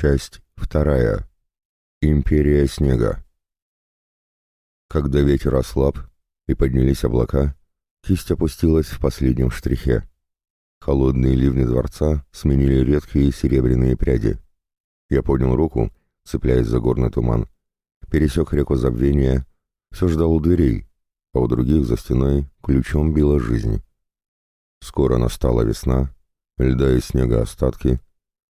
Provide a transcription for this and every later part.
Часть вторая. Империя снега. Когда ветер ослаб и поднялись облака, кисть опустилась в последнем штрихе. Холодные ливни дворца сменили редкие серебряные пряди. Я поднял руку, цепляясь за горный туман, пересек реку забвения, все ждал у дверей, а у других за стеной ключом била жизнь. Скоро настала весна, льда и снега остатки,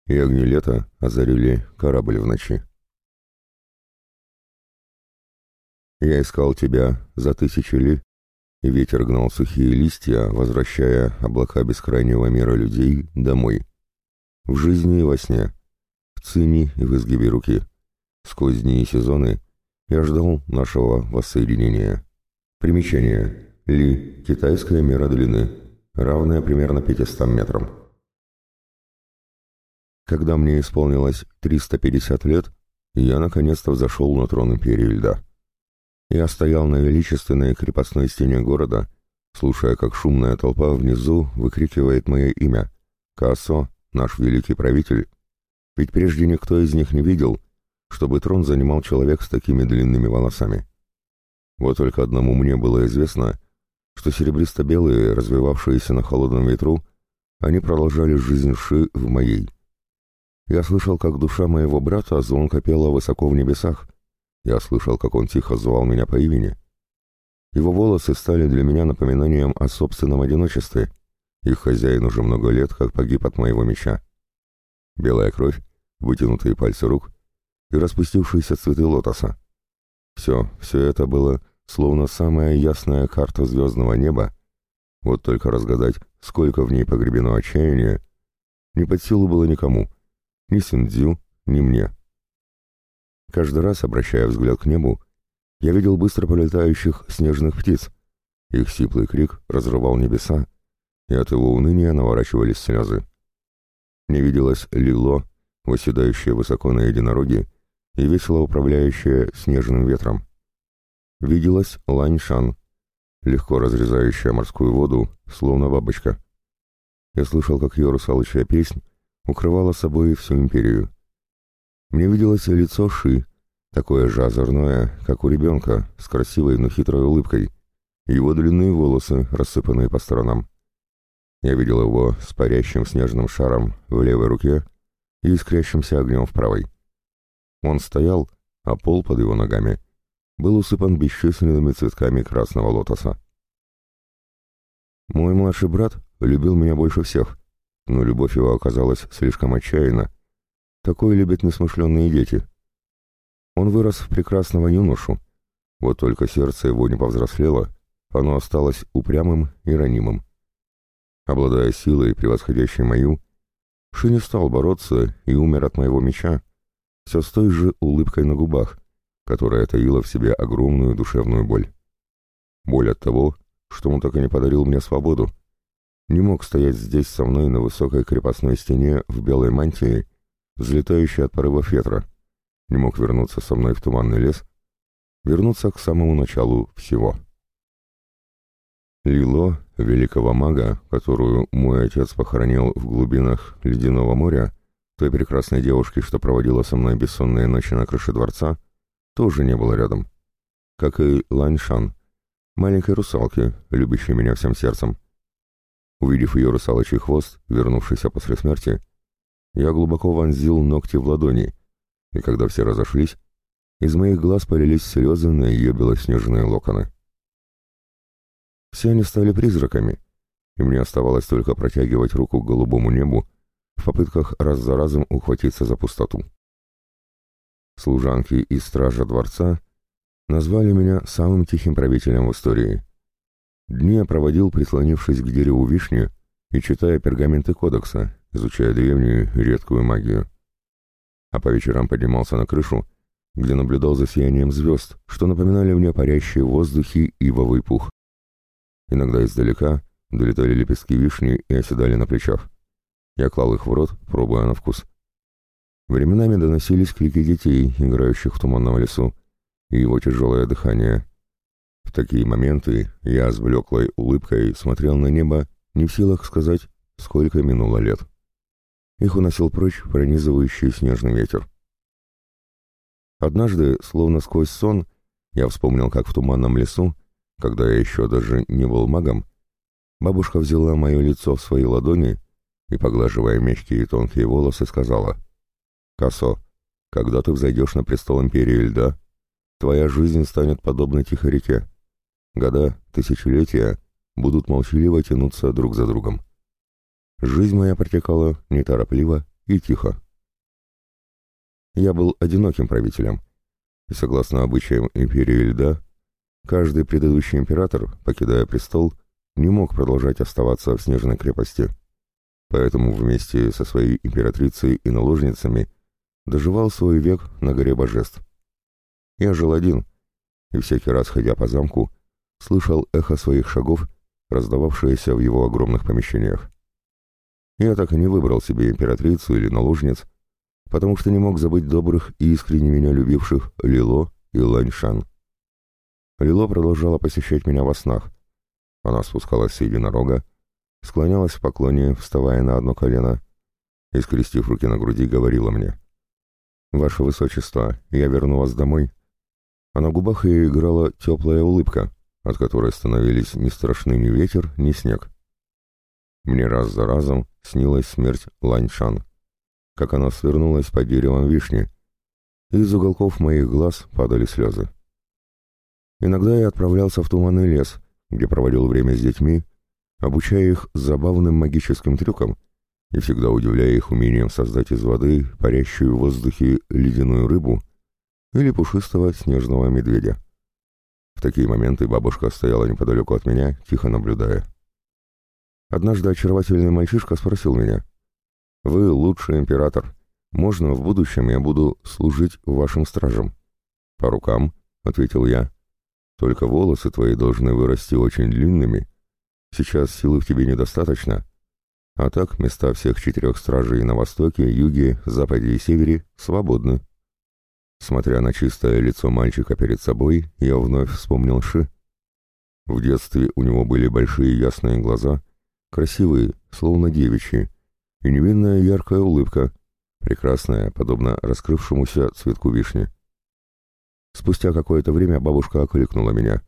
и огни лета озарили корабль в ночи. Я искал тебя за тысячи ли, и ветер гнал сухие листья, возвращая облака бескрайнего мира людей домой. В жизни и во сне, в цине и в изгибе руки, сквозь дни и сезоны я ждал нашего воссоединения. Примечание. Ли. Китайская мера длины, равная примерно 500 метрам. Когда мне исполнилось 350 лет, я наконец-то взошел на трон Империи Льда. Я стоял на величественной крепостной стене города, слушая, как шумная толпа внизу выкрикивает мое имя. Кассо, наш великий правитель. Ведь прежде никто из них не видел, чтобы трон занимал человек с такими длинными волосами. Вот только одному мне было известно, что серебристо-белые, развивавшиеся на холодном ветру, они продолжали жизнь Ши в моей. Я слышал, как душа моего брата звонко пела высоко в небесах, я слышал, как он тихо звал меня по имени. Его волосы стали для меня напоминанием о собственном одиночестве. Их хозяин уже много лет, как погиб от моего меча. Белая кровь, вытянутые пальцы рук и распустившиеся цветы лотоса. Все, все это было словно самая ясная карта звездного неба. Вот только разгадать, сколько в ней погребено отчаяния, не под силу было никому, ни Синдзю, ни мне. Каждый раз, обращая взгляд к небу, я видел быстро полетающих снежных птиц. Их сиплый крик разрывал небеса, и от его уныния наворачивались слезы. Не виделось Лило, восседающее высоко на единороге и весело управляющее снежным ветром. Виделась Ланьшан, легко разрезающая морскую воду, словно бабочка. Я слышал, как ее русалочья песнь укрывала собой всю империю. Мне виделось лицо Ши, такое же озорное, как у ребенка, с красивой, но хитрой улыбкой, его длинные волосы, рассыпанные по сторонам. Я видел его с парящим снежным шаром в левой руке и искрящимся огнем в правой. Он стоял, а пол под его ногами был усыпан бесчисленными цветками красного лотоса. Мой младший брат любил меня больше всех, но любовь его оказалась слишком отчаянна, такое любят несмышленные дети. Он вырос в прекрасного юношу, вот только сердце его не повзрослело, оно осталось упрямым и ранимым. Обладая силой, превосходящей мою, Ши не стал бороться и умер от моего меча, все с той же улыбкой на губах, которая таила в себе огромную душевную боль. Боль от того, что он так и не подарил мне свободу. Не мог стоять здесь со мной на высокой крепостной стене в белой мантии взлетающий от порывов ветра, не мог вернуться со мной в туманный лес, вернуться к самому началу всего. Лило, великого мага, которую мой отец похоронил в глубинах ледяного моря, той прекрасной девушки, что проводила со мной бессонные ночи на крыше дворца, тоже не было рядом. Как и Ланьшан, маленькой русалки, любящей меня всем сердцем. Увидев ее русалочий хвост, вернувшийся после смерти, я глубоко вонзил ногти в ладони, и когда все разошлись, из моих глаз полились слезы на ее белоснежные локоны. Все они стали призраками, и мне оставалось только протягивать руку к голубому небу в попытках раз за разом ухватиться за пустоту. Служанки и стража дворца назвали меня самым тихим правителем в истории. Дни я проводил, прислонившись к дереву вишни и читая пергаменты кодекса, изучая древнюю редкую магию. А по вечерам поднимался на крышу, где наблюдал за сиянием звезд, что напоминали мне парящие в воздухе ивовый пух. Иногда издалека долетали лепестки вишни и оседали на плечах. Я клал их в рот, пробуя на вкус. Временами доносились крики детей, играющих в туманном лесу, и его тяжелое дыхание. В такие моменты я с блеклой улыбкой смотрел на небо, не в силах сказать, сколько минуло лет. Их уносил прочь пронизывающий снежный ветер. Однажды, словно сквозь сон, я вспомнил, как в туманном лесу, когда я еще даже не был магом, бабушка взяла мое лицо в свои ладони и, поглаживая мягкие и тонкие волосы, сказала, «Косо, когда ты взойдешь на престол Империи Льда, твоя жизнь станет подобной тихой реке. Года, тысячелетия будут молчаливо тянуться друг за другом. Жизнь моя протекала неторопливо и тихо. Я был одиноким правителем, и согласно обычаям Империи Льда, каждый предыдущий император, покидая престол, не мог продолжать оставаться в снежной крепости. Поэтому вместе со своей императрицей и наложницами доживал свой век на горе божеств. Я жил один, и всякий раз, ходя по замку, слышал эхо своих шагов, раздававшееся в его огромных помещениях. Я так и не выбрал себе императрицу или наложниц, потому что не мог забыть добрых и искренне меня любивших Лило и Ланьшан. Лило продолжала посещать меня во снах. Она спускалась с единорога, склонялась в поклоне, вставая на одно колено, и, скрестив руки на груди, говорила мне, «Ваше Высочество, я верну вас домой». А на губах ее играла теплая улыбка, от которой становились не страшны ни ветер, ни снег. Мне раз за разом снилась смерть Ланьшан, как она свернулась под деревом вишни, и из уголков моих глаз падали слезы. Иногда я отправлялся в туманный лес, где проводил время с детьми, обучая их забавным магическим трюкам и всегда удивляя их умением создать из воды парящую в воздухе ледяную рыбу или пушистого снежного медведя. В такие моменты бабушка стояла неподалеку от меня, тихо наблюдая. Однажды очаровательный мальчишка спросил меня, «Вы лучший император. Можно в будущем я буду служить вашим стражем?» «По рукам», — ответил я. «Только волосы твои должны вырасти очень длинными. Сейчас силы в тебе недостаточно. А так места всех четырех стражей на востоке, юге, западе и севере свободны». Смотря на чистое лицо мальчика перед собой, я вновь вспомнил Ши. В детстве у него были большие ясные глаза — красивые, словно девичьи, и невинная яркая улыбка, прекрасная, подобно раскрывшемуся цветку вишни. Спустя какое-то время бабушка окликнула меня.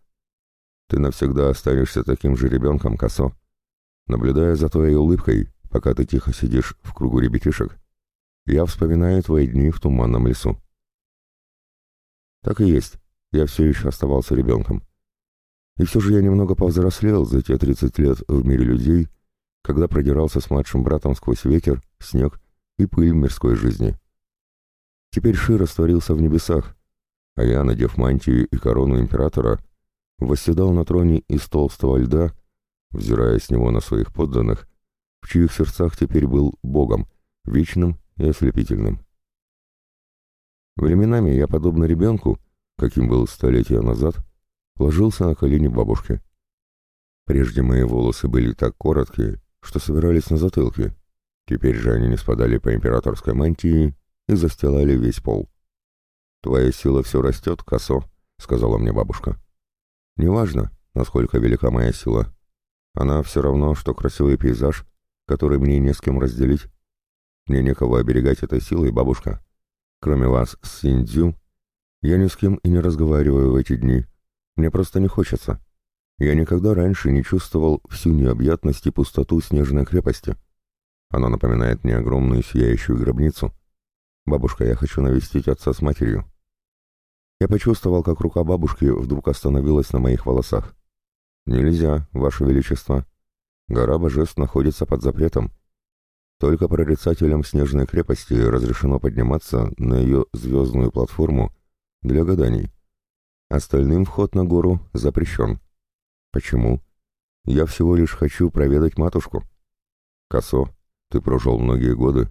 «Ты навсегда останешься таким же ребенком, Косо. Наблюдая за твоей улыбкой, пока ты тихо сидишь в кругу ребятишек, я вспоминаю твои дни в туманном лесу». Так и есть, я все еще оставался ребенком. И все же я немного повзрослел за те 30 лет в мире людей, когда продирался с младшим братом сквозь ветер, снег и пыль мирской жизни. Теперь Ши растворился в небесах, а я, надев мантию и корону императора, восседал на троне из толстого льда, взирая с него на своих подданных, в чьих сердцах теперь был Богом, вечным и ослепительным. Временами я, подобно ребенку, каким был столетия назад, ложился на колени бабушки. Прежде мои волосы были так короткие, что собирались на затылке. Теперь же они не спадали по императорской мантии и застилали весь пол. «Твоя сила все растет, косо», — сказала мне бабушка. «Неважно, насколько велика моя сила. Она все равно, что красивый пейзаж, который мне не с кем разделить. Мне некого оберегать этой силой, бабушка. Кроме вас с Синдзю, я ни с кем и не разговариваю в эти дни, мне просто не хочется. Я никогда раньше не чувствовал всю необъятность и пустоту снежной крепости. Она напоминает мне огромную сияющую гробницу. Бабушка, я хочу навестить отца с матерью. Я почувствовал, как рука бабушки вдруг остановилась на моих волосах. «Нельзя, Ваше Величество. Гора Божеств находится под запретом. Только прорицателям Снежной крепости разрешено подниматься на ее звездную платформу для гаданий. Остальным вход на гору запрещен. Почему? Я всего лишь хочу проведать матушку. Косо, ты прожил многие годы.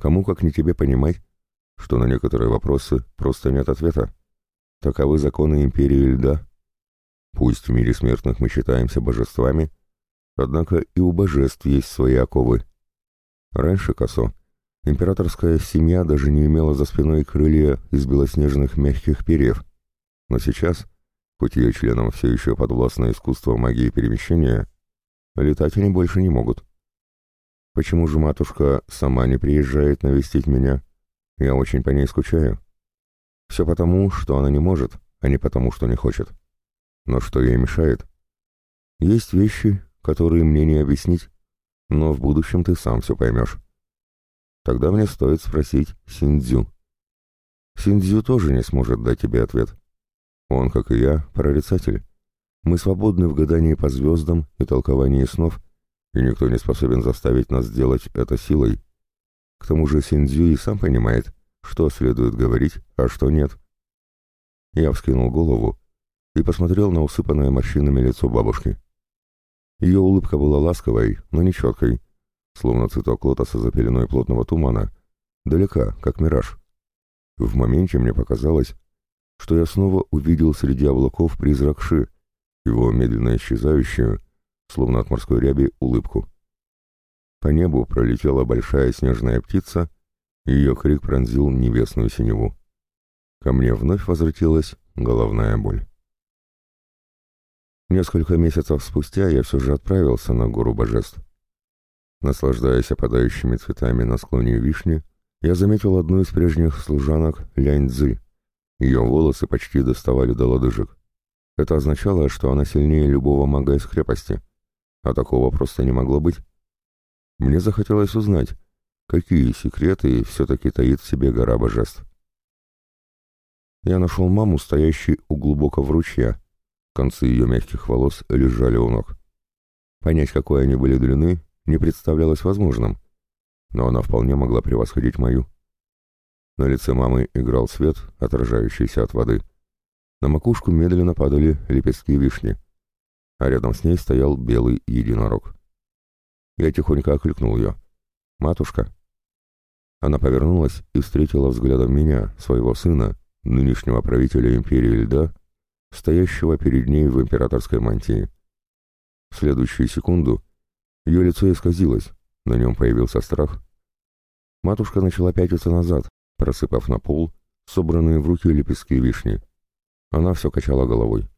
Кому как не тебе понимать, что на некоторые вопросы просто нет ответа. Таковы законы империи льда. Пусть в мире смертных мы считаемся божествами, однако и у божеств есть свои оковы. Раньше, Косо, императорская семья даже не имела за спиной крылья из белоснежных мягких перьев. Но сейчас, хоть ее членам все еще подвластно искусство магии перемещения, летать они больше не могут. Почему же матушка сама не приезжает навестить меня? Я очень по ней скучаю. Все потому, что она не может, а не потому, что не хочет. Но что ей мешает? Есть вещи, которые мне не объяснить, но в будущем ты сам все поймешь. Тогда мне стоит спросить Синдзю. Синдзю тоже не сможет дать тебе ответ. Он, как и я, прорицатель. Мы свободны в гадании по звездам и толковании снов, и никто не способен заставить нас сделать это силой. К тому же Синдзю и сам понимает, что следует говорить, а что нет. Я вскинул голову и посмотрел на усыпанное морщинами лицо бабушки. Ее улыбка была ласковой, но не четкой, словно цветок лотоса за пеленой плотного тумана, далека, как мираж. В моменте мне показалось, что я снова увидел среди облаков призрак Ши, его медленно исчезающую, словно от морской ряби, улыбку. По небу пролетела большая снежная птица, и ее крик пронзил небесную синеву. Ко мне вновь возвратилась головная боль. Несколько месяцев спустя я все же отправился на гору божеств. Наслаждаясь опадающими цветами на склоне вишни, я заметил одну из прежних служанок Лянь Цзы. Ее волосы почти доставали до лодыжек. Это означало, что она сильнее любого мага из крепости, а такого просто не могло быть. Мне захотелось узнать, какие секреты все-таки таит в себе гора божеств. Я нашел маму, стоящей у глубокого ручья. Концы ее мягких волос лежали у ног. Понять, какой они были длины, не представлялось возможным, но она вполне могла превосходить мою. На лице мамы играл свет, отражающийся от воды. На макушку медленно падали лепестки вишни, а рядом с ней стоял белый единорог. Я тихонько окликнул ее. «Матушка?» Она повернулась и встретила взглядом меня, своего сына, нынешнего правителя империи льда, стоящего перед ней в императорской мантии. В следующую секунду ее лицо исказилось, на нем появился страх. Матушка начала пятиться назад, просыпав на пол собранные в руки лепестки вишни. Она все качала головой.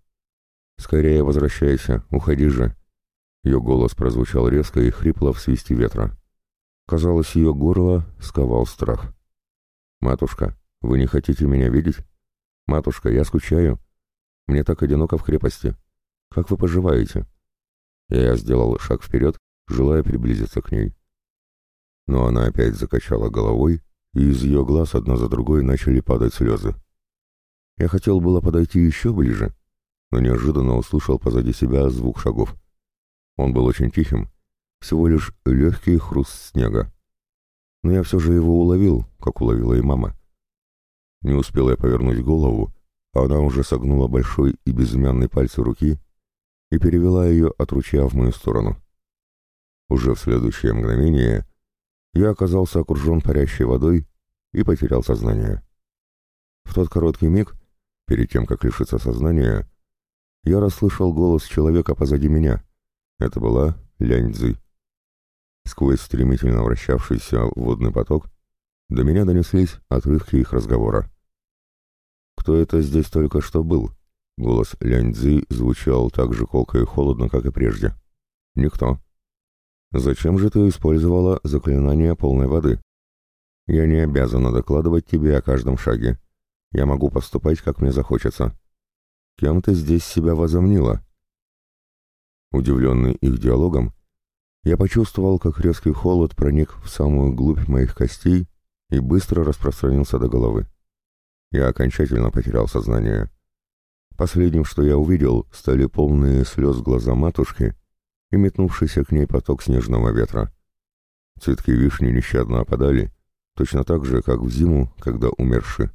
«Скорее возвращайся, уходи же!» Ее голос прозвучал резко и хрипло в свисте ветра. Казалось, ее горло сковал страх. «Матушка, вы не хотите меня видеть? Матушка, я скучаю. Мне так одиноко в крепости. Как вы поживаете?» Я сделал шаг вперед, желая приблизиться к ней. Но она опять закачала головой, и из ее глаз одна за другой начали падать слезы. Я хотел было подойти еще ближе, но неожиданно услышал позади себя звук шагов. Он был очень тихим, всего лишь легкий хруст снега. Но я все же его уловил, как уловила и мама. Не успел я повернуть голову, она уже согнула большой и безымянный пальцы руки и перевела ее от ручья в мою сторону. Уже в следующее мгновение я оказался окружен парящей водой и потерял сознание. В тот короткий миг, перед тем, как лишиться сознания, я расслышал голос человека позади меня. Это была Лянь Цзы. Сквозь стремительно вращавшийся водный поток до меня донеслись отрывки их разговора. «Кто это здесь только что был?» Голос Ляньцзы звучал так же колко и холодно, как и прежде. «Никто». «Зачем же ты использовала заклинание полной воды?» «Я не обязана докладывать тебе о каждом шаге. Я могу поступать, как мне захочется». «Кем ты здесь себя возомнила?» Удивленный их диалогом, я почувствовал, как резкий холод проник в самую глубь моих костей и быстро распространился до головы я окончательно потерял сознание. Последним, что я увидел, стали полные слез глаза матушки и метнувшийся к ней поток снежного ветра. Цветки вишни нещадно опадали, точно так же, как в зиму, когда умерши.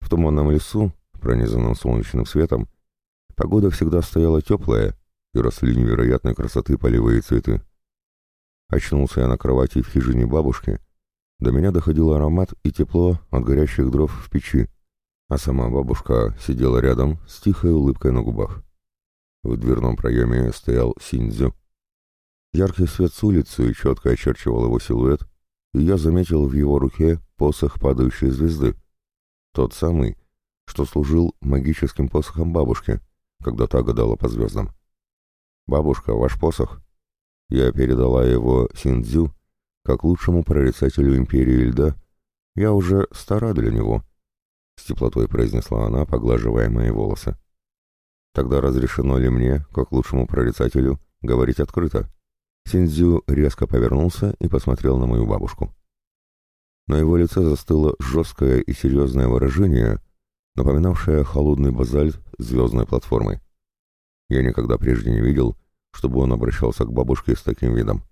В туманном лесу, пронизанном солнечным светом, погода всегда стояла теплая, и росли невероятной красоты полевые цветы. Очнулся я на кровати в хижине бабушки — до меня доходил аромат и тепло от горящих дров в печи, а сама бабушка сидела рядом с тихой улыбкой на губах. В дверном проеме стоял Синдзю. Яркий свет с улицы четко очерчивал его силуэт, и я заметил в его руке посох падающей звезды. Тот самый, что служил магическим посохом бабушки, когда та гадала по звездам. «Бабушка, ваш посох?» Я передала его Синдзю как лучшему прорицателю Империи Льда. Я уже стара для него, — с теплотой произнесла она, поглаживая мои волосы. Тогда разрешено ли мне, как лучшему прорицателю, говорить открыто? Синдзю резко повернулся и посмотрел на мою бабушку. На его лице застыло жесткое и серьезное выражение, напоминавшее холодный базальт звездной платформы. Я никогда прежде не видел, чтобы он обращался к бабушке с таким видом.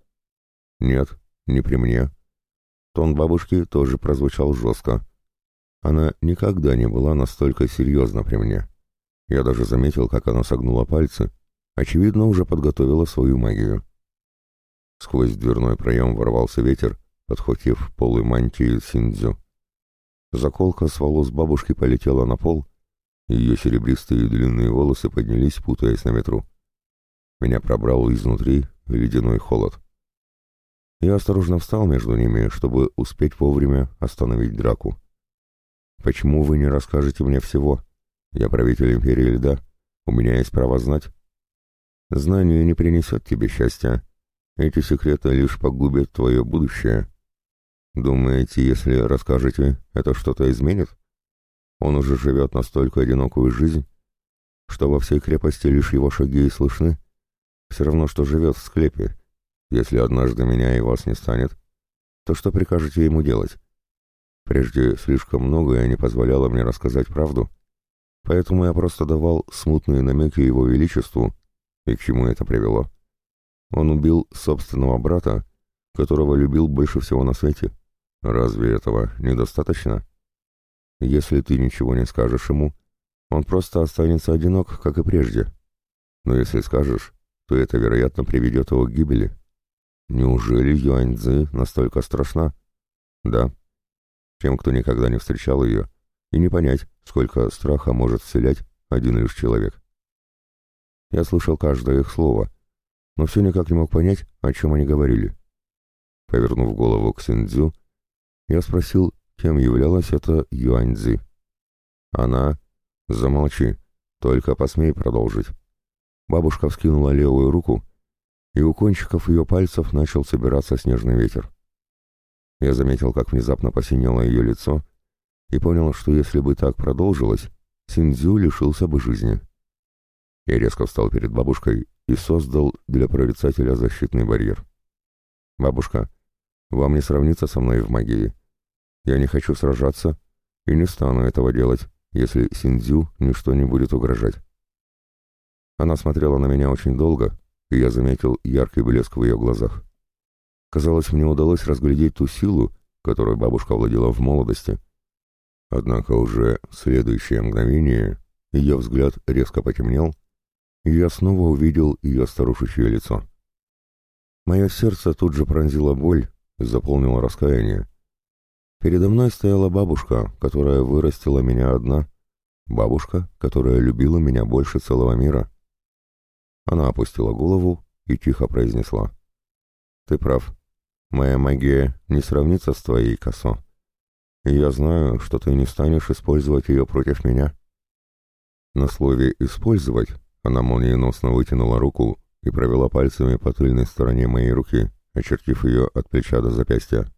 «Нет, не при мне». Тон бабушки тоже прозвучал жестко. Она никогда не была настолько серьезна при мне. Я даже заметил, как она согнула пальцы. Очевидно, уже подготовила свою магию. Сквозь дверной проем ворвался ветер, подхватив полы мантии Синдзю. Заколка с волос бабушки полетела на пол, и ее серебристые длинные волосы поднялись, путаясь на ветру. Меня пробрал изнутри ледяной холод. Я осторожно встал между ними, чтобы успеть вовремя остановить драку. «Почему вы не расскажете мне всего? Я правитель Империи Льда. У меня есть право знать». «Знание не принесет тебе счастья. Эти секреты лишь погубят твое будущее. Думаете, если расскажете, это что-то изменит? Он уже живет настолько одинокую жизнь, что во всей крепости лишь его шаги и слышны. Все равно, что живет в склепе. Если однажды меня и вас не станет, то что прикажете ему делать? Прежде слишком многое не позволяло мне рассказать правду, поэтому я просто давал смутные намеки его величеству, и к чему это привело. Он убил собственного брата, которого любил больше всего на свете. Разве этого недостаточно? Если ты ничего не скажешь ему, он просто останется одинок, как и прежде. Но если скажешь, то это, вероятно, приведет его к гибели. Неужели Юань Цзы настолько страшна? Да. Тем, кто никогда не встречал ее, и не понять, сколько страха может вселять один лишь человек. Я слышал каждое их слово, но все никак не мог понять, о чем они говорили. Повернув голову к Синдзю, я спросил, кем являлась эта Юань Цзы. Она... Замолчи, только посмей продолжить. Бабушка вскинула левую руку, и у кончиков ее пальцев начал собираться снежный ветер. Я заметил, как внезапно посинело ее лицо, и понял, что если бы так продолжилось, Синдзю лишился бы жизни. Я резко встал перед бабушкой и создал для прорицателя защитный барьер. «Бабушка, вам не сравнится со мной в магии. Я не хочу сражаться и не стану этого делать, если Синдзю ничто не будет угрожать». Она смотрела на меня очень долго, и я заметил яркий блеск в ее глазах. Казалось, мне удалось разглядеть ту силу, которой бабушка владела в молодости. Однако уже в следующее мгновение ее взгляд резко потемнел, и я снова увидел ее старушечье лицо. Мое сердце тут же пронзило боль, заполнило раскаяние. Передо мной стояла бабушка, которая вырастила меня одна, бабушка, которая любила меня больше целого мира. Она опустила голову и тихо произнесла. «Ты прав. Моя магия не сравнится с твоей, Косо. И я знаю, что ты не станешь использовать ее против меня». На слове «использовать» она молниеносно вытянула руку и провела пальцами по тыльной стороне моей руки, очертив ее от плеча до запястья.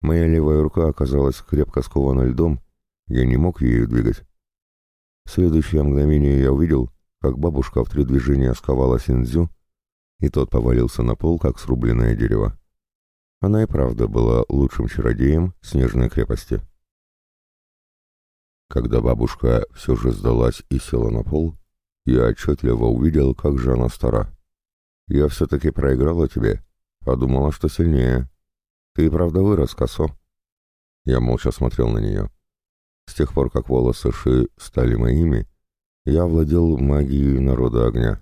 Моя левая рука оказалась крепко скована льдом, я не мог ею двигать. В следующее мгновение я увидел, как бабушка в три движения сковала Синдзю, и тот повалился на пол, как срубленное дерево. Она и правда была лучшим чародеем Снежной крепости. Когда бабушка все же сдалась и села на пол, я отчетливо увидел, как же она стара. Я все-таки проиграла тебе, а думала, что сильнее. Ты и правда вырос, косо. Я молча смотрел на нее. С тех пор, как волосы Ши стали моими, я владел магией народа огня.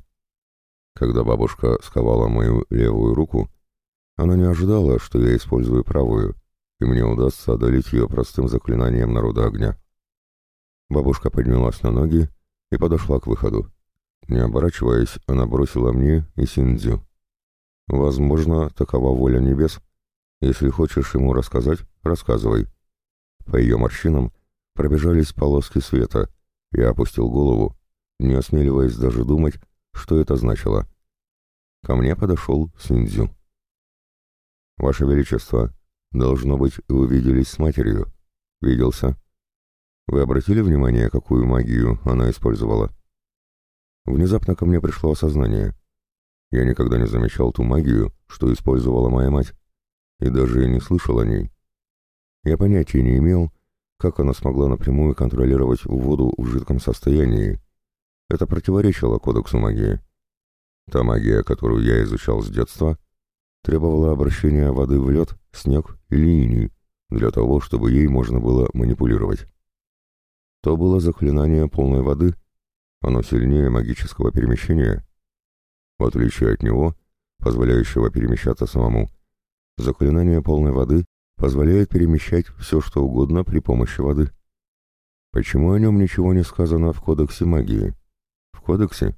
Когда бабушка сковала мою левую руку, она не ожидала, что я использую правую, и мне удастся одолеть ее простым заклинанием народа огня. Бабушка поднялась на ноги и подошла к выходу. Не оборачиваясь, она бросила мне и Синдзю. «Возможно, такова воля небес. Если хочешь ему рассказать, рассказывай». По ее морщинам пробежались полоски света — я опустил голову, не осмеливаясь даже думать, что это значило. ко мне подошел Синдзю. «Ваше Величество, должно быть, вы виделись с матерью». «Виделся». «Вы обратили внимание, какую магию она использовала?» Внезапно ко мне пришло осознание. Я никогда не замечал ту магию, что использовала моя мать, и даже не слышал о ней. Я понятия не имел, как она смогла напрямую контролировать воду в жидком состоянии. Это противоречило кодексу магии. Та магия, которую я изучал с детства, требовала обращения воды в лед, снег или иней, для того, чтобы ей можно было манипулировать. То было заклинание полной воды, оно сильнее магического перемещения. В отличие от него, позволяющего перемещаться самому, заклинание полной воды позволяет перемещать все, что угодно при помощи воды. Почему о нем ничего не сказано в Кодексе магии? В Кодексе?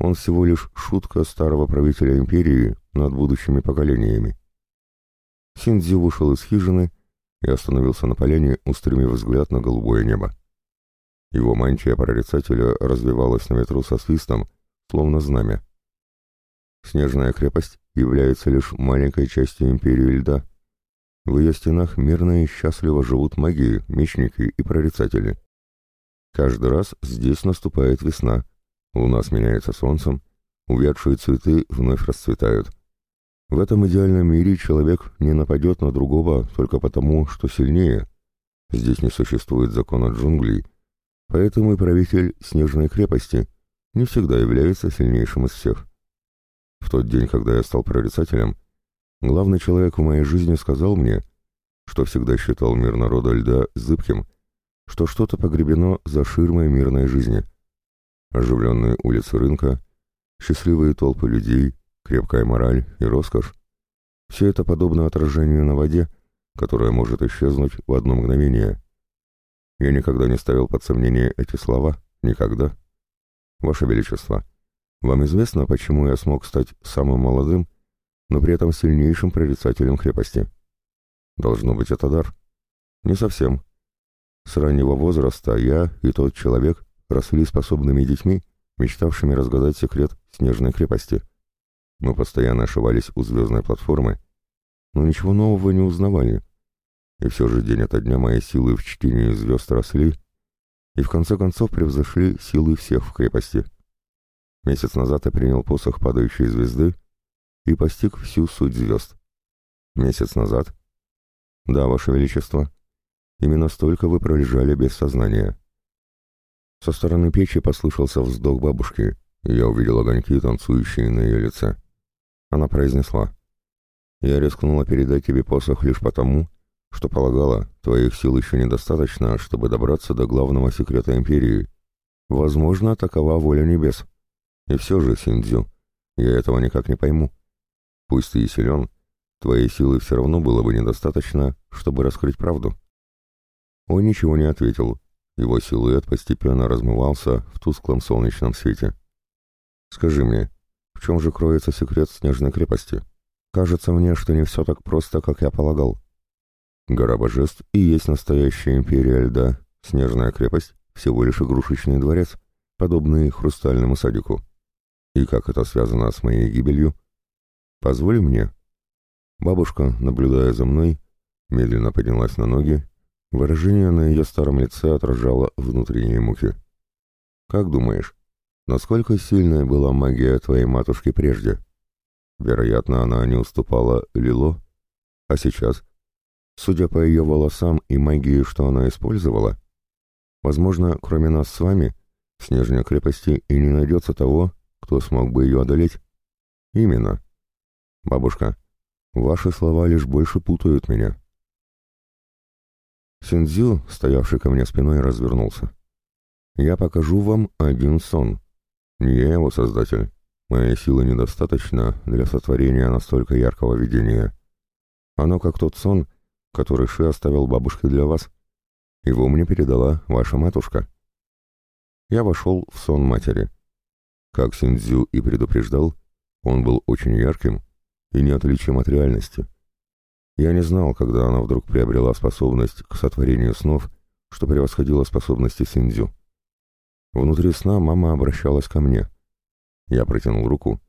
Он всего лишь шутка старого правителя империи над будущими поколениями. Синдзи вышел из хижины и остановился на поляне, устремив взгляд на голубое небо. Его мантия прорицателя развивалась на ветру со свистом, словно знамя. Снежная крепость является лишь маленькой частью империи льда, в ее стенах мирно и счастливо живут маги, мечники и прорицатели. Каждый раз здесь наступает весна, луна сменяется солнцем, увядшие цветы вновь расцветают. В этом идеальном мире человек не нападет на другого только потому, что сильнее. Здесь не существует закона джунглей, поэтому и правитель Снежной крепости не всегда является сильнейшим из всех. В тот день, когда я стал прорицателем, Главный человек в моей жизни сказал мне, что всегда считал мир народа льда зыбким, что что-то погребено за ширмой мирной жизни. Оживленные улицы рынка, счастливые толпы людей, крепкая мораль и роскошь — все это подобно отражению на воде, которое может исчезнуть в одно мгновение. Я никогда не ставил под сомнение эти слова, никогда. Ваше Величество, вам известно, почему я смог стать самым молодым но при этом сильнейшим прорицателем крепости. Должно быть это дар. Не совсем. С раннего возраста я и тот человек росли способными детьми, мечтавшими разгадать секрет снежной крепости. Мы постоянно ошивались у звездной платформы, но ничего нового не узнавали. И все же день ото дня мои силы в чтении звезд росли, и в конце концов превзошли силы всех в крепости. Месяц назад я принял посох падающей звезды, и постиг всю суть звезд. Месяц назад? Да, Ваше Величество. Именно столько вы пролежали без сознания. Со стороны печи послышался вздох бабушки, я увидел огоньки, танцующие на ее лице. Она произнесла. «Я рискнула передать тебе посох лишь потому, что полагала, твоих сил еще недостаточно, чтобы добраться до главного секрета Империи. Возможно, такова воля небес. И все же, Синдзю, я этого никак не пойму. Пусть ты и силен, твоей силы все равно было бы недостаточно, чтобы раскрыть правду. Он ничего не ответил. Его силуэт постепенно размывался в тусклом солнечном свете. «Скажи мне, в чем же кроется секрет Снежной крепости? Кажется мне, что не все так просто, как я полагал. Гора Божеств и есть настоящая империя льда, Снежная крепость — всего лишь игрушечный дворец, подобный хрустальному садику. И как это связано с моей гибелью?» «Позволь мне». Бабушка, наблюдая за мной, медленно поднялась на ноги. Выражение на ее старом лице отражало внутренние муки. «Как думаешь, насколько сильной была магия твоей матушки прежде?» Вероятно, она не уступала Лило. А сейчас, судя по ее волосам и магии, что она использовала, возможно, кроме нас с вами, в Снежной крепости и не найдется того, кто смог бы ее одолеть. Именно. «Бабушка, ваши слова лишь больше путают меня». Синдзю, стоявший ко мне спиной, развернулся. «Я покажу вам один сон. Не я его создатель. Моей силы недостаточно для сотворения настолько яркого видения. Оно как тот сон, который Ши оставил бабушке для вас. Его мне передала ваша матушка». Я вошел в сон матери. Как Синдзю и предупреждал, он был очень ярким, и неотличим от реальности. Я не знал, когда она вдруг приобрела способность к сотворению снов, что превосходило способности Синдзю. Внутри сна мама обращалась ко мне. Я протянул руку,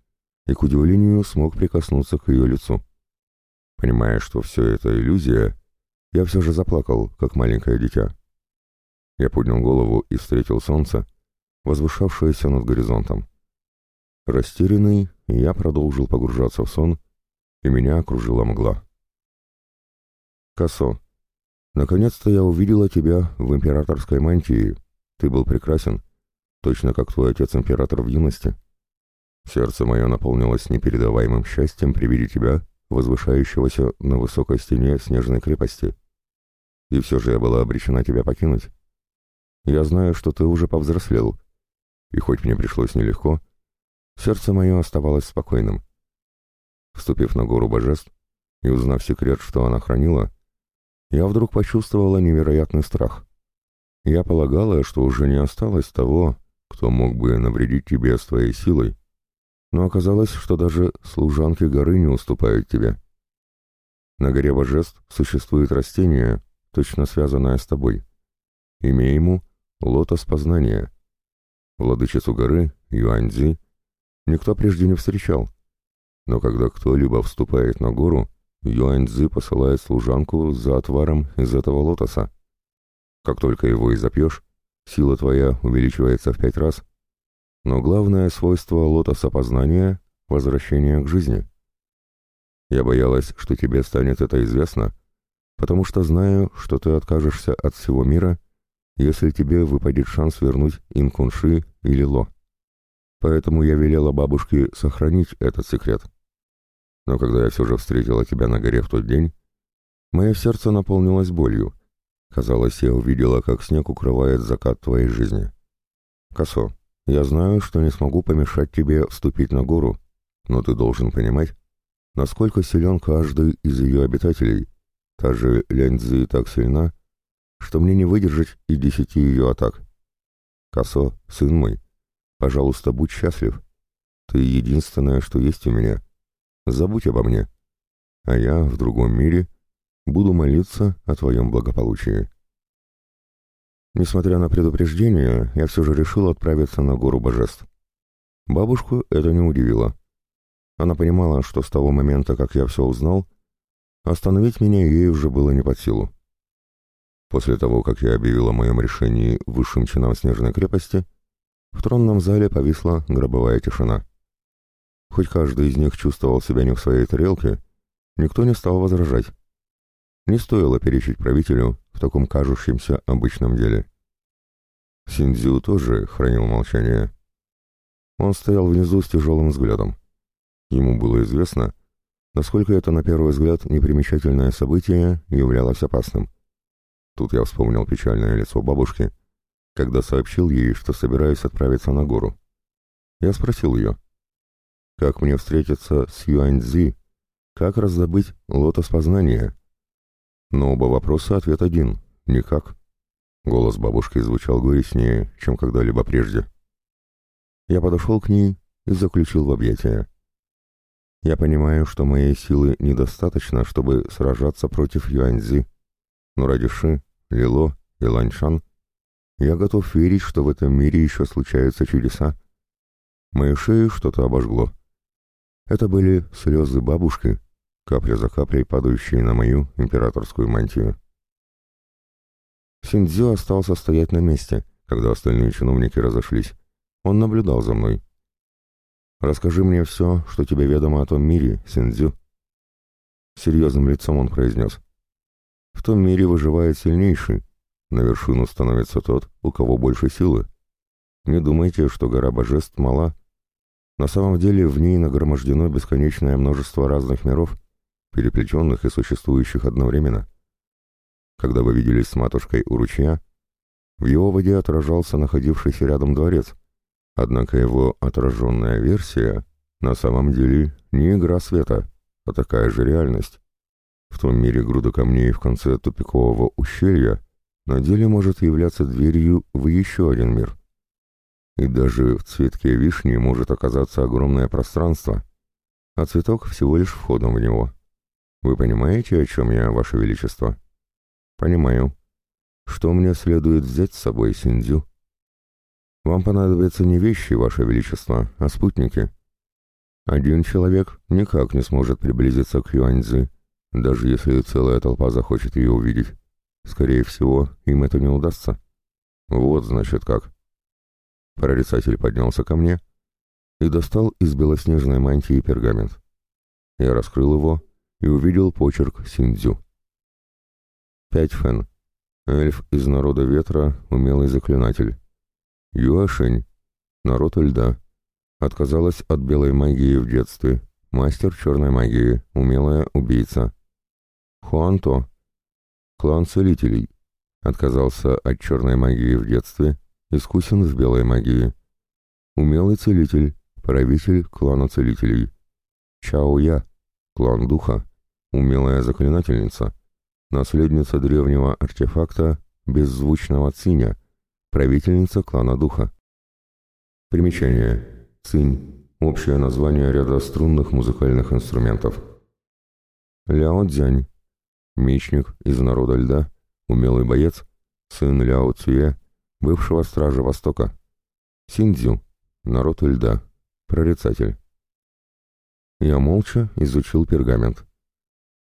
и, к удивлению, смог прикоснуться к ее лицу. Понимая, что все это иллюзия, я все же заплакал, как маленькое дитя. Я поднял голову и встретил солнце, возвышавшееся над горизонтом. Растерянный, я продолжил погружаться в сон, и меня окружила мгла. Косо, наконец-то я увидела тебя в императорской мантии. Ты был прекрасен, точно как твой отец-император в юности. Сердце мое наполнилось непередаваемым счастьем при виде тебя, возвышающегося на высокой стене снежной крепости. И все же я была обречена тебя покинуть. Я знаю, что ты уже повзрослел, и хоть мне пришлось нелегко, сердце мое оставалось спокойным. Вступив на гору божеств и узнав секрет, что она хранила, я вдруг почувствовала невероятный страх. Я полагала, что уже не осталось того, кто мог бы навредить тебе с твоей силой, но оказалось, что даже служанки горы не уступают тебе. На горе божеств существует растение, точно связанное с тобой. Имя ему — лотос познания. Владычицу горы, Юаньзи, никто прежде не встречал. Но когда кто-либо вступает на гору, Юаньзи посылает служанку за отваром из этого лотоса. Как только его изопьешь, сила твоя увеличивается в пять раз, но главное свойство лотоса познания — возвращение к жизни. Я боялась, что тебе станет это известно, потому что знаю, что ты откажешься от всего мира, если тебе выпадет шанс вернуть Инкунши или Ло. Поэтому я велела бабушке сохранить этот секрет. Но когда я все же встретила тебя на горе в тот день, мое сердце наполнилось болью. Казалось, я увидела, как снег укрывает закат твоей жизни. Косо, я знаю, что не смогу помешать тебе вступить на гору, но ты должен понимать, насколько силен каждый из ее обитателей. Та же Ляньцзи так сильна, что мне не выдержать и десяти ее атак. Косо, сын мой, пожалуйста, будь счастлив. Ты единственное, что есть у меня. Забудь обо мне. А я в другом мире буду молиться о твоем благополучии. Несмотря на предупреждение, я все же решил отправиться на гору божеств. Бабушку это не удивило. Она понимала, что с того момента, как я все узнал, остановить меня ей уже было не под силу. После того, как я объявил о моем решении высшим чинам Снежной крепости, в тронном зале повисла гробовая тишина. Хоть каждый из них чувствовал себя не в своей тарелке, никто не стал возражать. Не стоило перечить правителю в таком кажущемся обычном деле. Синдзю тоже хранил молчание. Он стоял внизу с тяжелым взглядом. Ему было известно, насколько это на первый взгляд непримечательное событие являлось опасным. Тут я вспомнил печальное лицо бабушки, когда сообщил ей, что собираюсь отправиться на гору. Я спросил ее, как мне встретиться с Юаньцзи, как раздобыть лотос познания, но оба вопроса ответ один — никак. Голос бабушки звучал горестнее, чем когда-либо прежде. Я подошел к ней и заключил в объятия. Я понимаю, что моей силы недостаточно, чтобы сражаться против Юаньзи, но ради Ши, Лило и Ланьшан я готов верить, что в этом мире еще случаются чудеса. Мою шею что-то обожгло. Это были слезы бабушки, капля за каплей падающие на мою императорскую мантию. Синдзю остался стоять на месте, когда остальные чиновники разошлись. Он наблюдал за мной. «Расскажи мне все, что тебе ведомо о том мире, Синдзю». Серьезным лицом он произнес. «В том мире выживает сильнейший. На вершину становится тот, у кого больше силы. Не думайте, что гора божеств мала. На самом деле в ней нагромождено бесконечное множество разных миров, переплетенных и существующих одновременно. Когда вы виделись с матушкой у ручья, в его воде отражался находившийся рядом дворец, однако его отраженная версия на самом деле не игра света, а такая же реальность. В том мире груда камней в конце тупикового ущелья на деле может являться дверью в еще один мир. И даже в цветке вишни может оказаться огромное пространство, а цветок всего лишь входом в него. Вы понимаете, о чем я, Ваше Величество? Понимаю. Что мне следует взять с собой, Синдзю? Вам понадобятся не вещи, Ваше Величество, а спутники. Один человек никак не сможет приблизиться к Юаньцзы, даже если целая толпа захочет ее увидеть. Скорее всего, им это не удастся. Вот, значит, как. Прорицатель поднялся ко мне и достал из белоснежной мантии пергамент. Я раскрыл его и увидел почерк Синдзю. Пять фэн. Эльф из народа ветра, умелый заклинатель. Юашень. Народ льда. Отказалась от белой магии в детстве. Мастер черной магии, умелая убийца. Хуанто. Клан целителей. Отказался от черной магии в детстве, искусен в белой магии. Умелый целитель, правитель клана целителей. Чао-Я, клан духа, умелая заклинательница, наследница древнего артефакта беззвучного циня, правительница клана духа. Примечание. Цинь. Общее название ряда струнных музыкальных инструментов. Ляо Дзянь. Мечник из народа льда, умелый боец, сын Ляо Цюе, бывшего стража Востока. Синдзю. Народ льда. Прорицатель. Я молча изучил пергамент.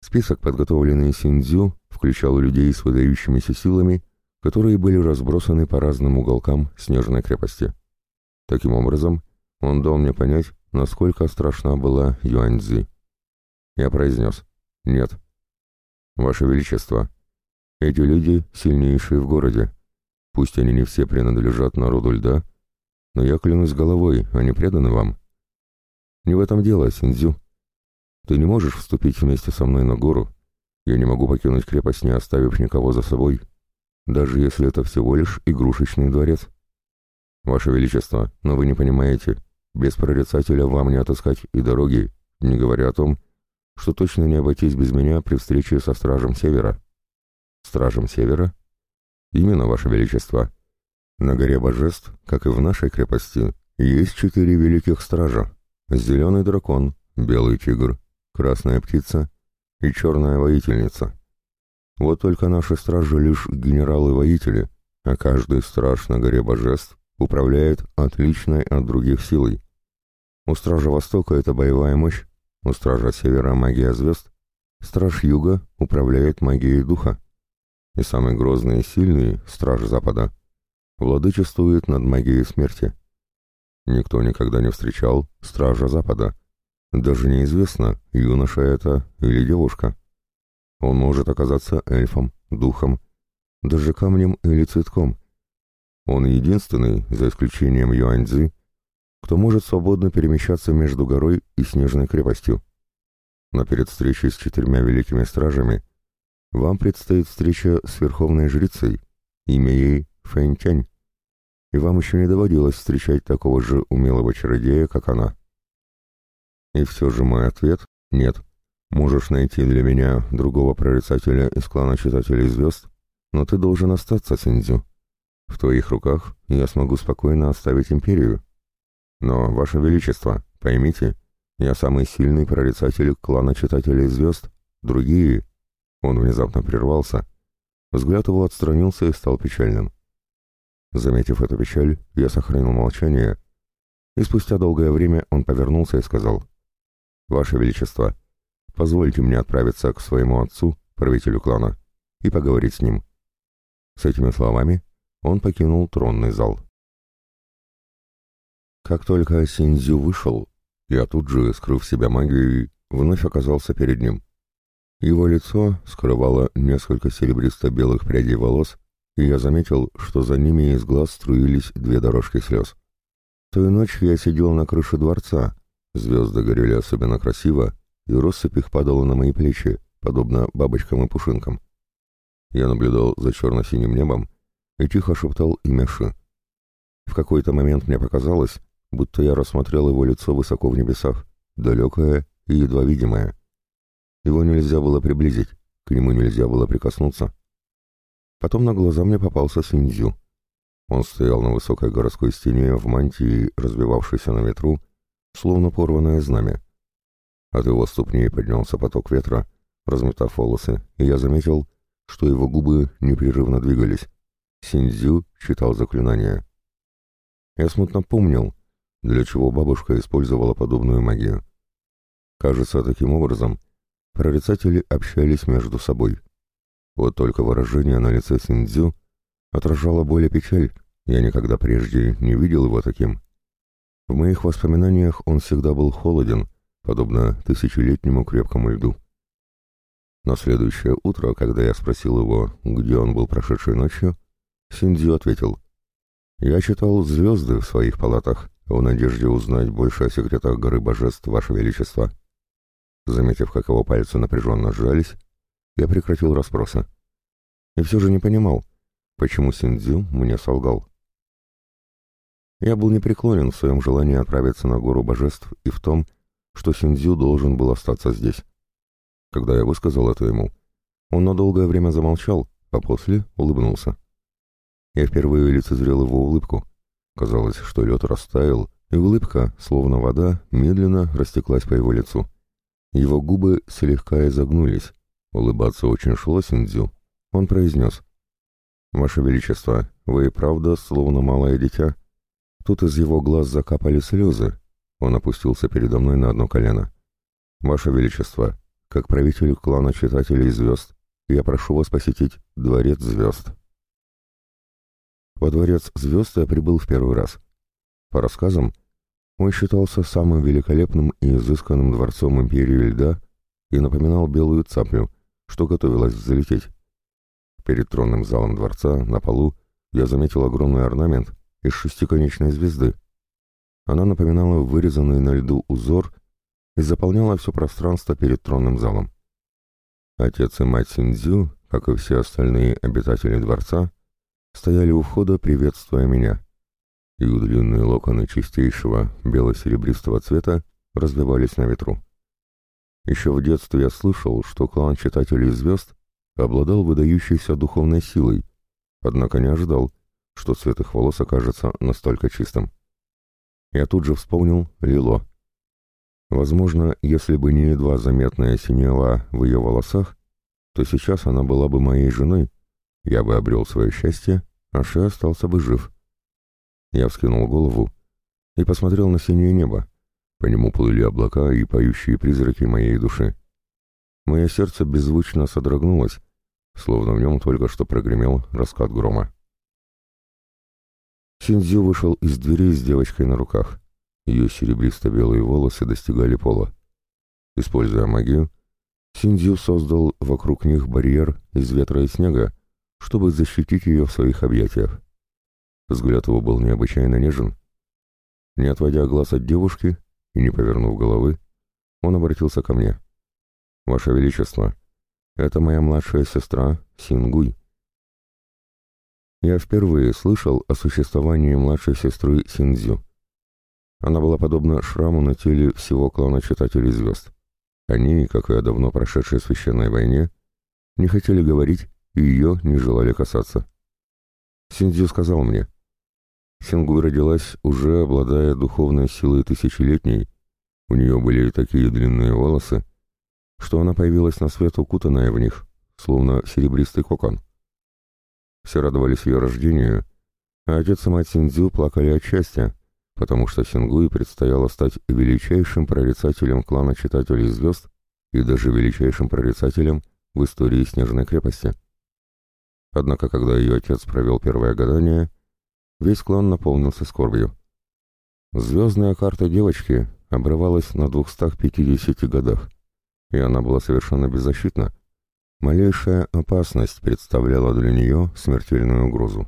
Список, подготовленный Синдзю, включал людей с выдающимися силами, которые были разбросаны по разным уголкам снежной крепости. Таким образом, он дал мне понять, насколько страшна была Юаньцзи. Я произнес «Нет». «Ваше Величество, эти люди сильнейшие в городе. Пусть они не все принадлежат народу льда, но я клянусь головой, они преданы вам. Не в этом дело, Синдзю. Ты не можешь вступить вместе со мной на гору. Я не могу покинуть крепость, не оставив никого за собой, даже если это всего лишь игрушечный дворец. Ваше Величество, но вы не понимаете, без прорицателя вам не отыскать и дороги, не говоря о том, что точно не обойтись без меня при встрече со Стражем Севера. Стражем Севера? Именно, Ваше Величество. На горе Божеств, как и в нашей крепости, есть четыре великих стража. Зеленый дракон, белый тигр, красная птица и черная воительница. Вот только наши стражи лишь генералы-воители, а каждый страж на горе Божеств управляет отличной от других силой. У Стража Востока это боевая мощь, у Стража Севера магия звезд, Страж Юга управляет магией духа. И самый грозный и сильный, Страж Запада, владычествует над магией смерти. Никто никогда не встречал Стража Запада. Даже неизвестно, юноша это или девушка. Он может оказаться эльфом, духом, даже камнем или цветком. Он единственный, за исключением Юаньцзы, кто может свободно перемещаться между горой и снежной крепостью. Но перед встречей с четырьмя великими стражами вам предстоит встреча с верховной жрицей, имя ей Фэнтянь, и вам еще не доводилось встречать такого же умелого чародея, как она. И все же мой ответ — нет. Можешь найти для меня другого прорицателя из клана Читателей Звезд, но ты должен остаться, Синдзю. В твоих руках я смогу спокойно оставить империю. Но, Ваше Величество, поймите, я самый сильный прорицатель клана Читателей Звезд. Другие...» Он внезапно прервался. Взгляд его отстранился и стал печальным. Заметив эту печаль, я сохранил молчание, и спустя долгое время он повернулся и сказал, «Ваше Величество, позвольте мне отправиться к своему отцу, правителю клана, и поговорить с ним». С этими словами он покинул тронный зал. Как только Синдзю вышел, я тут же, скрыв себя магией, вновь оказался перед ним. Его лицо скрывало несколько серебристо-белых прядей волос, и я заметил, что за ними из глаз струились две дорожки слез. Той ночью я сидел на крыше дворца, звезды горели особенно красиво, и россыпь их падала на мои плечи, подобно бабочкам и пушинкам. Я наблюдал за черно-синим небом и тихо шептал имя Ши. В какой-то момент мне показалось, будто я рассмотрел его лицо высоко в небесах, далекое и едва видимое. Его нельзя было приблизить, к нему нельзя было прикоснуться. Потом на глаза мне попался Синьцзю. Он стоял на высокой городской стене в мантии, разбивавшейся на ветру, словно порванное знамя. От его ступней поднялся поток ветра, разметав волосы, и я заметил, что его губы непрерывно двигались. Синьцзю читал заклинания. Я смутно помнил, для чего бабушка использовала подобную магию. Кажется, таким образом прорицатели общались между собой. Вот только выражение на лице Синдзю отражало боль и печаль, я никогда прежде не видел его таким. В моих воспоминаниях он всегда был холоден, подобно тысячелетнему крепкому льду. На следующее утро, когда я спросил его, где он был прошедшей ночью, Синдзю ответил, «Я читал звезды в своих палатах, в надежде узнать больше о секретах горы божеств, Ваше Величество». Заметив, как его пальцы напряженно сжались, я прекратил расспросы. И все же не понимал, почему Синдзю мне солгал. Я был непреклонен в своем желании отправиться на гору божеств и в том, что Синдзю должен был остаться здесь. Когда я высказал это ему, он на долгое время замолчал, а после улыбнулся. Я впервые лицезрел его улыбку. Казалось, что лед растаял, и улыбка, словно вода, медленно растеклась по его лицу. Его губы слегка изогнулись. Улыбаться очень шло Синдзю. Он произнес. «Ваше Величество, вы и правда словно малое дитя». Тут из его глаз закапали слезы. Он опустился передо мной на одно колено. «Ваше Величество, как правитель клана Читателей Звезд, я прошу вас посетить Дворец Звезд». Во Дворец Звезд я прибыл в первый раз. По рассказам, он считался самым великолепным и изысканным дворцом Империи Льда и напоминал белую цаплю, что готовилась взлететь. Перед тронным залом дворца, на полу, я заметил огромный орнамент из шестиконечной звезды. Она напоминала вырезанный на льду узор и заполняла все пространство перед тронным залом. Отец и мать Синдзю, как и все остальные обитатели дворца, стояли у входа, приветствуя меня. Их длинные локоны чистейшего бело-серебристого цвета развивались на ветру. Еще в детстве я слышал, что клан Читателей Звезд обладал выдающейся духовной силой, однако не ожидал, что цвет их волос окажется настолько чистым. Я тут же вспомнил Лило. Возможно, если бы не едва заметная синева в ее волосах, то сейчас она была бы моей женой, я бы обрел свое счастье, а Ши остался бы жив. Я вскинул голову и посмотрел на синее небо. По нему плыли облака и поющие призраки моей души. Мое сердце беззвучно содрогнулось, словно в нем только что прогремел раскат грома. Синдзю вышел из двери с девочкой на руках. Ее серебристо-белые волосы достигали пола. Используя магию, Синдзю создал вокруг них барьер из ветра и снега, чтобы защитить ее в своих объятиях. Взгляд его был необычайно нежен. Не отводя глаз от девушки и не повернув головы, он обратился ко мне. «Ваше Величество, это моя младшая сестра Сингуй». Я впервые слышал о существовании младшей сестры Синдзю. Она была подобна шраму на теле всего клана Читателей Звезд. Они, как и о давно прошедшей священной войне, не хотели говорить и ее не желали касаться. Синдзю сказал мне, Сингуй родилась, уже обладая духовной силой тысячелетней, у нее были такие длинные волосы, что она появилась на свет укутанная в них, словно серебристый кокон. Все радовались ее рождению, а отец и мать Синдзю плакали от счастья, потому что Сингуи предстояло стать величайшим прорицателем клана Читателей Звезд и даже величайшим прорицателем в истории Снежной крепости. Однако, когда ее отец провел первое гадание, весь клан наполнился скорбью. Звездная карта девочки обрывалась на 250 годах, и она была совершенно беззащитна. Малейшая опасность представляла для нее смертельную угрозу.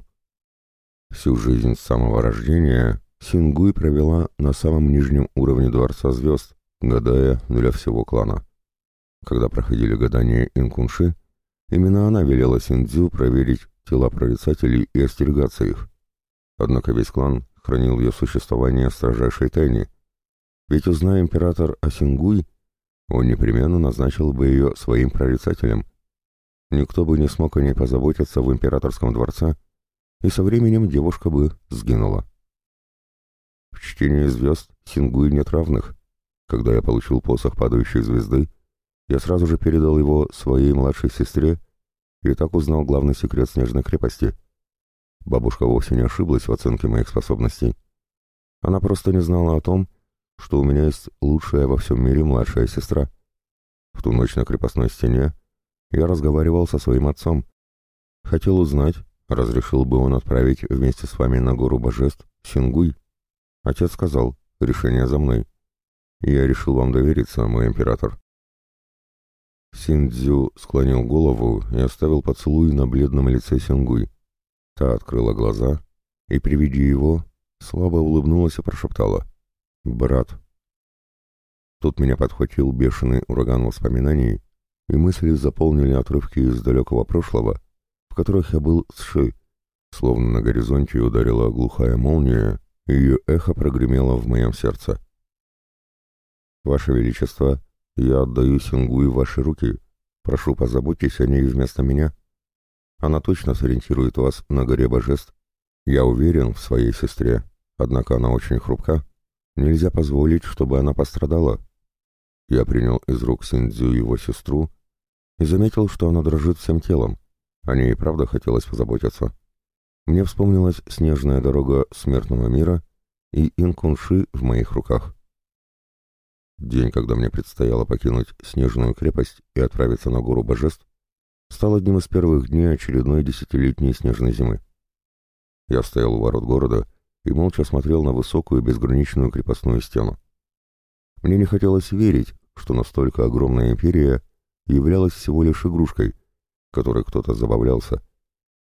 Всю жизнь с самого рождения Сингуй провела на самом нижнем уровне Дворца Звезд, гадая для всего клана. Когда проходили гадания Инкунши, именно она велела Синдзю проверить тела прорицателей и остерегаться их. Однако весь клан хранил ее существование в строжайшей тайне, ведь узная император о Сингуй, он непременно назначил бы ее своим прорицателем. Никто бы не смог о ней позаботиться в императорском дворце, и со временем девушка бы сгинула. В чтении звезд Сингуй нет равных. Когда я получил посох падающей звезды, я сразу же передал его своей младшей сестре и так узнал главный секрет Снежной крепости. Бабушка вовсе не ошиблась в оценке моих способностей. Она просто не знала о том, что у меня есть лучшая во всем мире младшая сестра. В ту ночь на крепостной стене я разговаривал со своим отцом. Хотел узнать, разрешил бы он отправить вместе с вами на гору божеств Сингуй. Отец сказал, решение за мной. Я решил вам довериться, мой император. Синдзю склонил голову и оставил поцелуй на бледном лице Сингуй. Та открыла глаза и при виде его слабо улыбнулась и прошептала «Брат». Тут меня подхватил бешеный ураган воспоминаний, и мысли заполнили отрывки из далекого прошлого, в которых я был с Ши, словно на горизонте ударила глухая молния, и ее эхо прогремело в моем сердце. «Ваше Величество, я отдаю Сингуи в ваши руки. Прошу, позаботьтесь о ней вместо меня. Она точно сориентирует вас на горе божеств. Я уверен в своей сестре, однако она очень хрупка. Нельзя позволить, чтобы она пострадала». Я принял из рук Синдзю его сестру и заметил, что она дрожит всем телом. О ней и правда хотелось позаботиться. Мне вспомнилась снежная дорога смертного мира и инкунши в моих руках. День, когда мне предстояло покинуть снежную крепость и отправиться на гору божеств, стал одним из первых дней очередной десятилетней снежной зимы. Я стоял у ворот города и молча смотрел на высокую безграничную крепостную стену. Мне не хотелось верить, что настолько огромная империя являлась всего лишь игрушкой, которой кто-то забавлялся,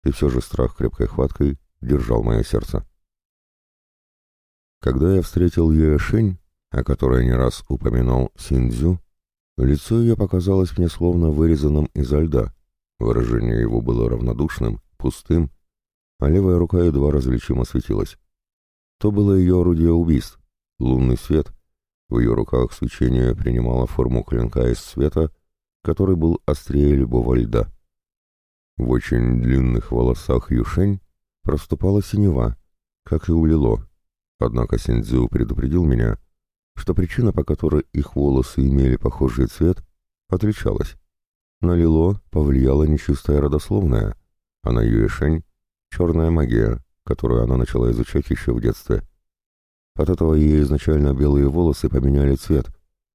и все же страх крепкой хваткой держал мое сердце. Когда я встретил Юэшень, о которой не раз упоминал Синдзю, лицо ее показалось мне словно вырезанным изо льда, выражение его было равнодушным, пустым, а левая рука едва различимо светилась. То было ее орудие убийств, лунный свет, в ее руках свечение принимало форму клинка из света который был острее любого льда. В очень длинных волосах Юшень проступала синева, как и у Лило, однако Синдзю предупредил меня, что причина, по которой их волосы имели похожий цвет, отличалась. На Лило повлияла нечистая родословная, а на Юэшень — черная магия, которую она начала изучать еще в детстве. От этого ее изначально белые волосы поменяли цвет,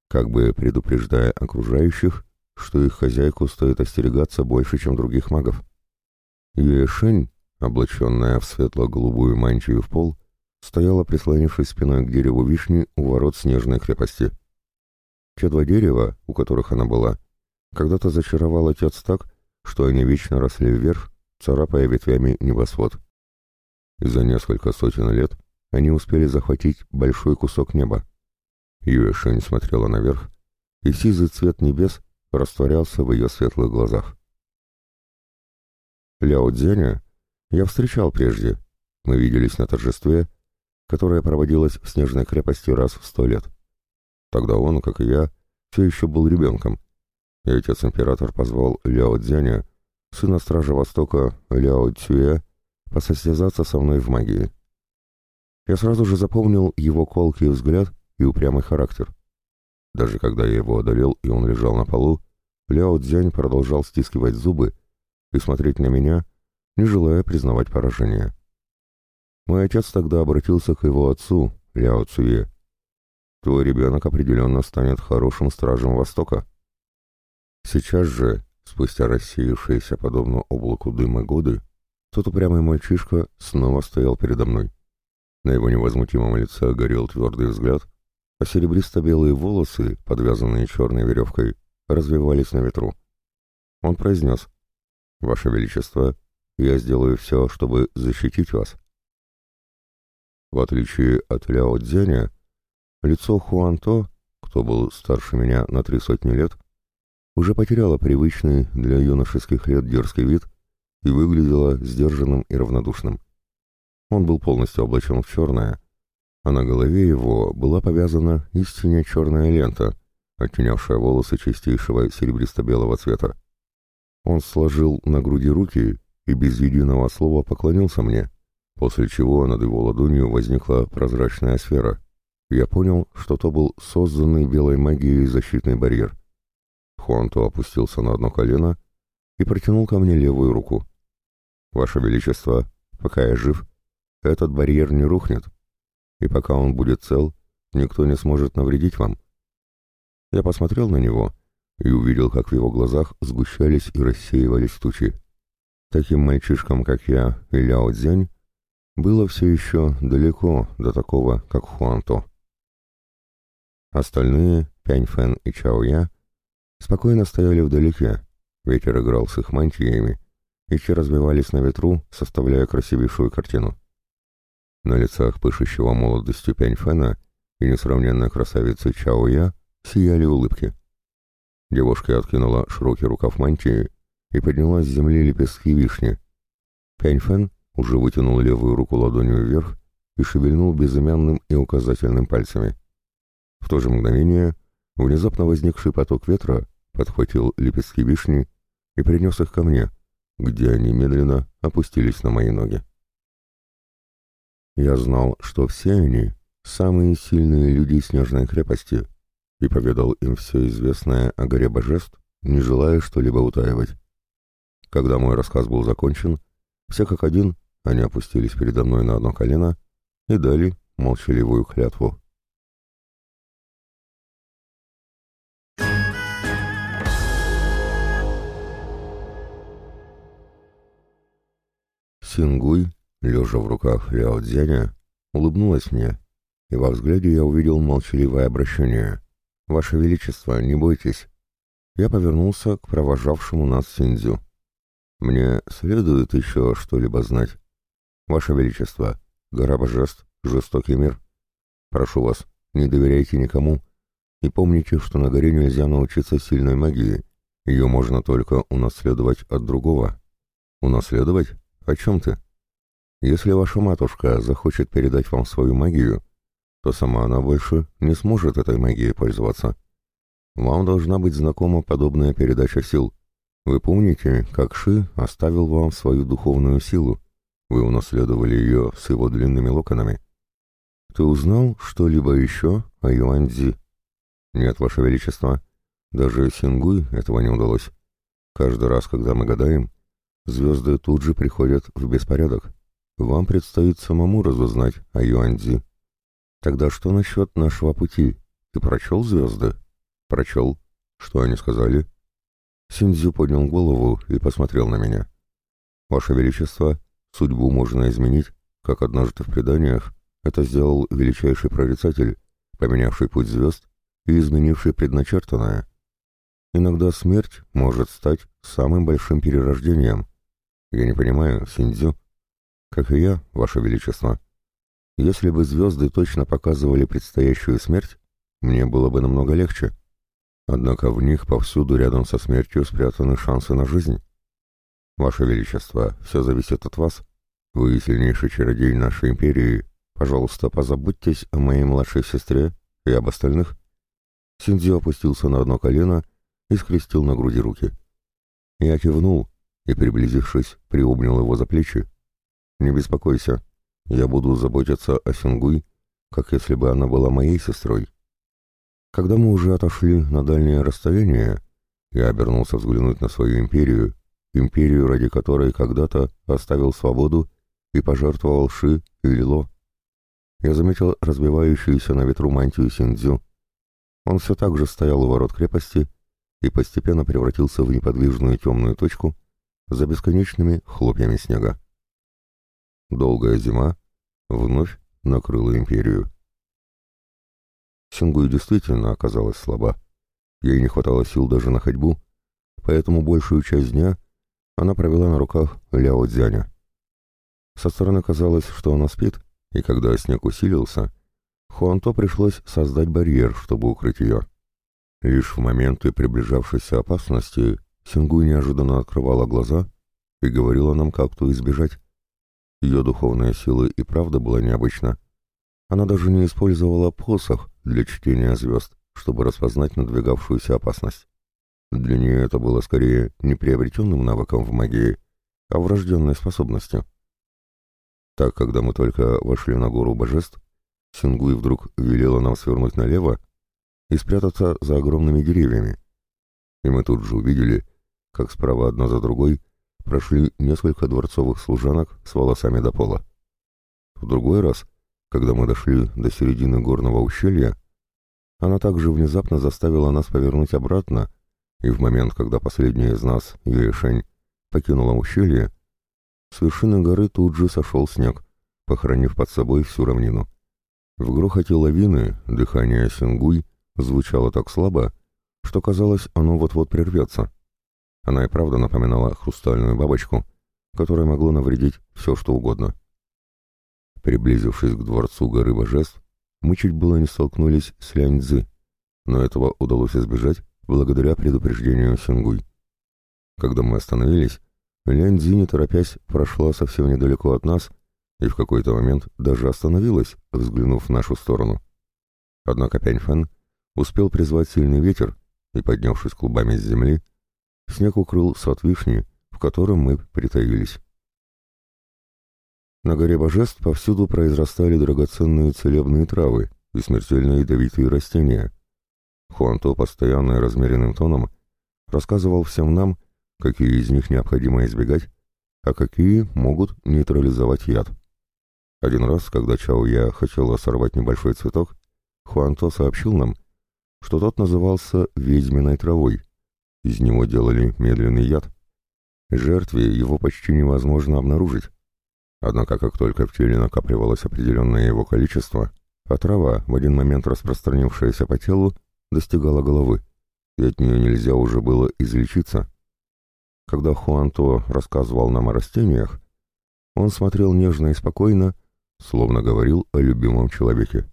как бы предупреждая окружающих что их хозяйку стоит остерегаться больше, чем других магов. Юэшень, облаченная в светло-голубую мантию в пол, стояла, прислонившись спиной к дереву вишни у ворот снежной крепости. Те два дерева, у которых она была, когда-то зачаровал отец так, что они вечно росли вверх, царапая ветвями небосвод. И за несколько сотен лет они успели захватить большой кусок неба. Юэшень смотрела наверх, и сизый цвет небес растворялся в ее светлых глазах. Ляо Цзяня я встречал прежде. Мы виделись на торжестве, которое проводилось в Снежной крепости раз в сто лет. Тогда он, как и я, все еще был ребенком, и отец-император позвал Ляо Цзяня, сына Стража Востока Ляо Цюэ, посостязаться со мной в магии. Я сразу же запомнил его колкий взгляд и упрямый характер. Даже когда я его одолел, и он лежал на полу, Ляо Цзянь продолжал стискивать зубы и смотреть на меня, не желая признавать поражение. Мой отец тогда обратился к его отцу, Ляо Цуе. «Твой ребенок определенно станет хорошим стражем Востока». Сейчас же, спустя рассеявшиеся подобно облаку дыма годы, тот упрямый мальчишка снова стоял передо мной. На его невозмутимом лице горел твердый взгляд, а серебристо-белые волосы, подвязанные черной веревкой, развивались на ветру. Он произнес, «Ваше Величество, я сделаю все, чтобы защитить вас». В отличие от Ляо Цзяня, лицо Хуанто, кто был старше меня на три сотни лет, уже потеряло привычный для юношеских лет дерзкий вид и выглядело сдержанным и равнодушным. Он был полностью облачен в черное, а на голове его была повязана истинно черная лента, оттенявшая волосы чистейшего серебристо-белого цвета. Он сложил на груди руки и без единого слова поклонился мне, после чего над его ладонью возникла прозрачная сфера. Я понял, что то был созданный белой магией защитный барьер. Хуанто опустился на одно колено и протянул ко мне левую руку. «Ваше Величество, пока я жив, этот барьер не рухнет, и пока он будет цел, никто не сможет навредить вам. Я посмотрел на него и увидел, как в его глазах сгущались и рассеивались тучи. Таким мальчишкам, как я и Ляо Цзянь, было все еще далеко до такого, как Хуанто. Остальные, Пянь Фэн и Чао Я, спокойно стояли вдалеке, ветер играл с их мантиями, и те развивались на ветру, составляя красивейшую картину. На лицах пышущего молодостью Пянь Фэна и несравненной красавицы Чао Я сияли улыбки. Девушка откинула широкий рукав мантии и подняла с земли лепестки вишни. Пянь Фэн уже вытянул левую руку ладонью вверх и шевельнул безымянным и указательным пальцами. В то же мгновение внезапно возникший поток ветра подхватил лепестки вишни и принес их ко мне, где они медленно опустились на мои ноги. Я знал, что все они — самые сильные люди Снежной крепости, и поведал им все известное о горе божеств, не желая что-либо утаивать. Когда мой рассказ был закончен, все как один они опустились передо мной на одно колено и дали молчаливую клятву. Сингуй, лежа в руках Ляо Цзяня, улыбнулась мне, и во взгляде я увидел молчаливое обращение. «Ваше Величество, не бойтесь». Я повернулся к провожавшему нас Синдзю. «Мне следует еще что-либо знать?» «Ваше Величество, гора божеств, жестокий мир. Прошу вас, не доверяйте никому и помните, что на горе нельзя научиться сильной магии. Ее можно только унаследовать от другого». «Унаследовать? О чем ты?» «Если ваша матушка захочет передать вам свою магию, то сама она больше не сможет этой магией пользоваться. Вам должна быть знакома подобная передача сил. Вы помните, как Ши оставил вам свою духовную силу?» Вы унаследовали ее с его длинными локонами. Ты узнал что-либо еще о Юаньцзи? Нет, Ваше Величество. Даже Сингуй этого не удалось. Каждый раз, когда мы гадаем, звезды тут же приходят в беспорядок. Вам предстоит самому разузнать о Юаньцзи. Тогда что насчет нашего пути? Ты прочел звезды? Прочел. Что они сказали? Синдзю поднял голову и посмотрел на меня. Ваше Величество, Судьбу можно изменить, как однажды в преданиях это сделал величайший прорицатель, поменявший путь звезд и изменивший предначертанное. Иногда смерть может стать самым большим перерождением. Я не понимаю, Синдзю. Как и я, Ваше Величество. Если бы звезды точно показывали предстоящую смерть, мне было бы намного легче. Однако в них повсюду рядом со смертью спрятаны шансы на жизнь. Ваше Величество, все зависит от вас. Вы сильнейший чародей нашей империи. Пожалуйста, позаботьтесь о моей младшей сестре и об остальных. Синдзю опустился на одно колено и скрестил на груди руки. Я кивнул и, приблизившись, приобнял его за плечи. «Не беспокойся, я буду заботиться о Сингуй, как если бы она была моей сестрой». Когда мы уже отошли на дальнее расстояние, я обернулся взглянуть на свою империю империю, ради которой когда-то оставил свободу и пожертвовал Ши и Лило. Я заметил разбивающуюся на ветру мантию Синдзю. Он все так же стоял у ворот крепости и постепенно превратился в неподвижную темную точку за бесконечными хлопьями снега. Долгая зима вновь накрыла империю. Сингуй действительно оказалась слаба. Ей не хватало сил даже на ходьбу, поэтому большую часть дня она провела на руках Ляо Дзяня. Со стороны казалось, что она спит, и когда снег усилился, Хуанто пришлось создать барьер, чтобы укрыть ее. Лишь в моменты приближавшейся опасности Сингуй неожиданно открывала глаза и говорила нам, как то избежать. Ее духовная сила и правда была необычна. Она даже не использовала посох для чтения звезд, чтобы распознать надвигавшуюся опасность. Для нее это было скорее не приобретенным навыком в магии, а врожденной способностью. Так, когда мы только вошли на гору божеств, Сингуй вдруг велела нам свернуть налево и спрятаться за огромными деревьями. И мы тут же увидели, как справа одна за другой прошли несколько дворцовых служанок с волосами до пола. В другой раз, Когда мы дошли до середины горного ущелья, она также внезапно заставила нас повернуть обратно, и в момент, когда последняя из нас, Юэшень, покинула ущелье, с вершины горы тут же сошел снег, похоронив под собой всю равнину. В грохоте лавины дыхание Сингуй звучало так слабо, что казалось, оно вот-вот прервется. Она и правда напоминала хрустальную бабочку, которая могла навредить все, что угодно. Приблизившись к дворцу горы божеств, мы чуть было не столкнулись с Ляньцзы, но этого удалось избежать благодаря предупреждению Сингуй. Когда мы остановились, Ляньцзи, не торопясь, прошла совсем недалеко от нас и в какой-то момент даже остановилась, взглянув в нашу сторону. Однако Пяньфэн успел призвать сильный ветер, и, поднявшись клубами с земли, снег укрыл сад вишни, в котором мы притаились. На горе божеств повсюду произрастали драгоценные целебные травы и смертельно ядовитые растения. Хуанто постоянно и размеренным тоном рассказывал всем нам, какие из них необходимо избегать, а какие могут нейтрализовать яд. Один раз, когда Чао Я хотела сорвать небольшой цветок, Хуанто сообщил нам, что тот назывался ведьминой травой. Из него делали медленный яд. Жертве его почти невозможно обнаружить. Однако, как только в теле накапливалось определенное его количество, а трава, в один момент распространившаяся по телу, достигала головы, и от нее нельзя уже было излечиться. Когда Хуанто рассказывал нам о растениях, он смотрел нежно и спокойно, словно говорил о любимом человеке.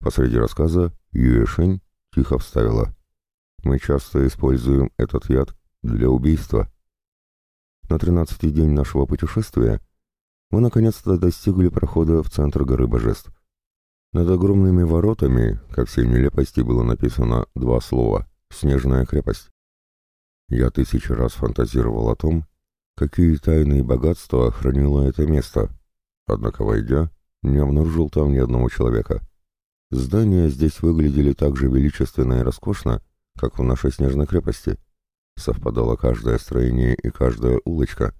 Посреди рассказа Юэшень тихо вставила. «Мы часто используем этот яд для убийства». На тринадцатый день нашего путешествия мы наконец-то достигли прохода в центр горы божеств. Над огромными воротами, как всей нелепости, было написано два слова «Снежная крепость». Я тысячи раз фантазировал о том, какие тайные богатства хранило это место, однако, войдя, не обнаружил там ни одного человека. Здания здесь выглядели так же величественно и роскошно, как в нашей снежной крепости. Совпадало каждое строение и каждая улочка,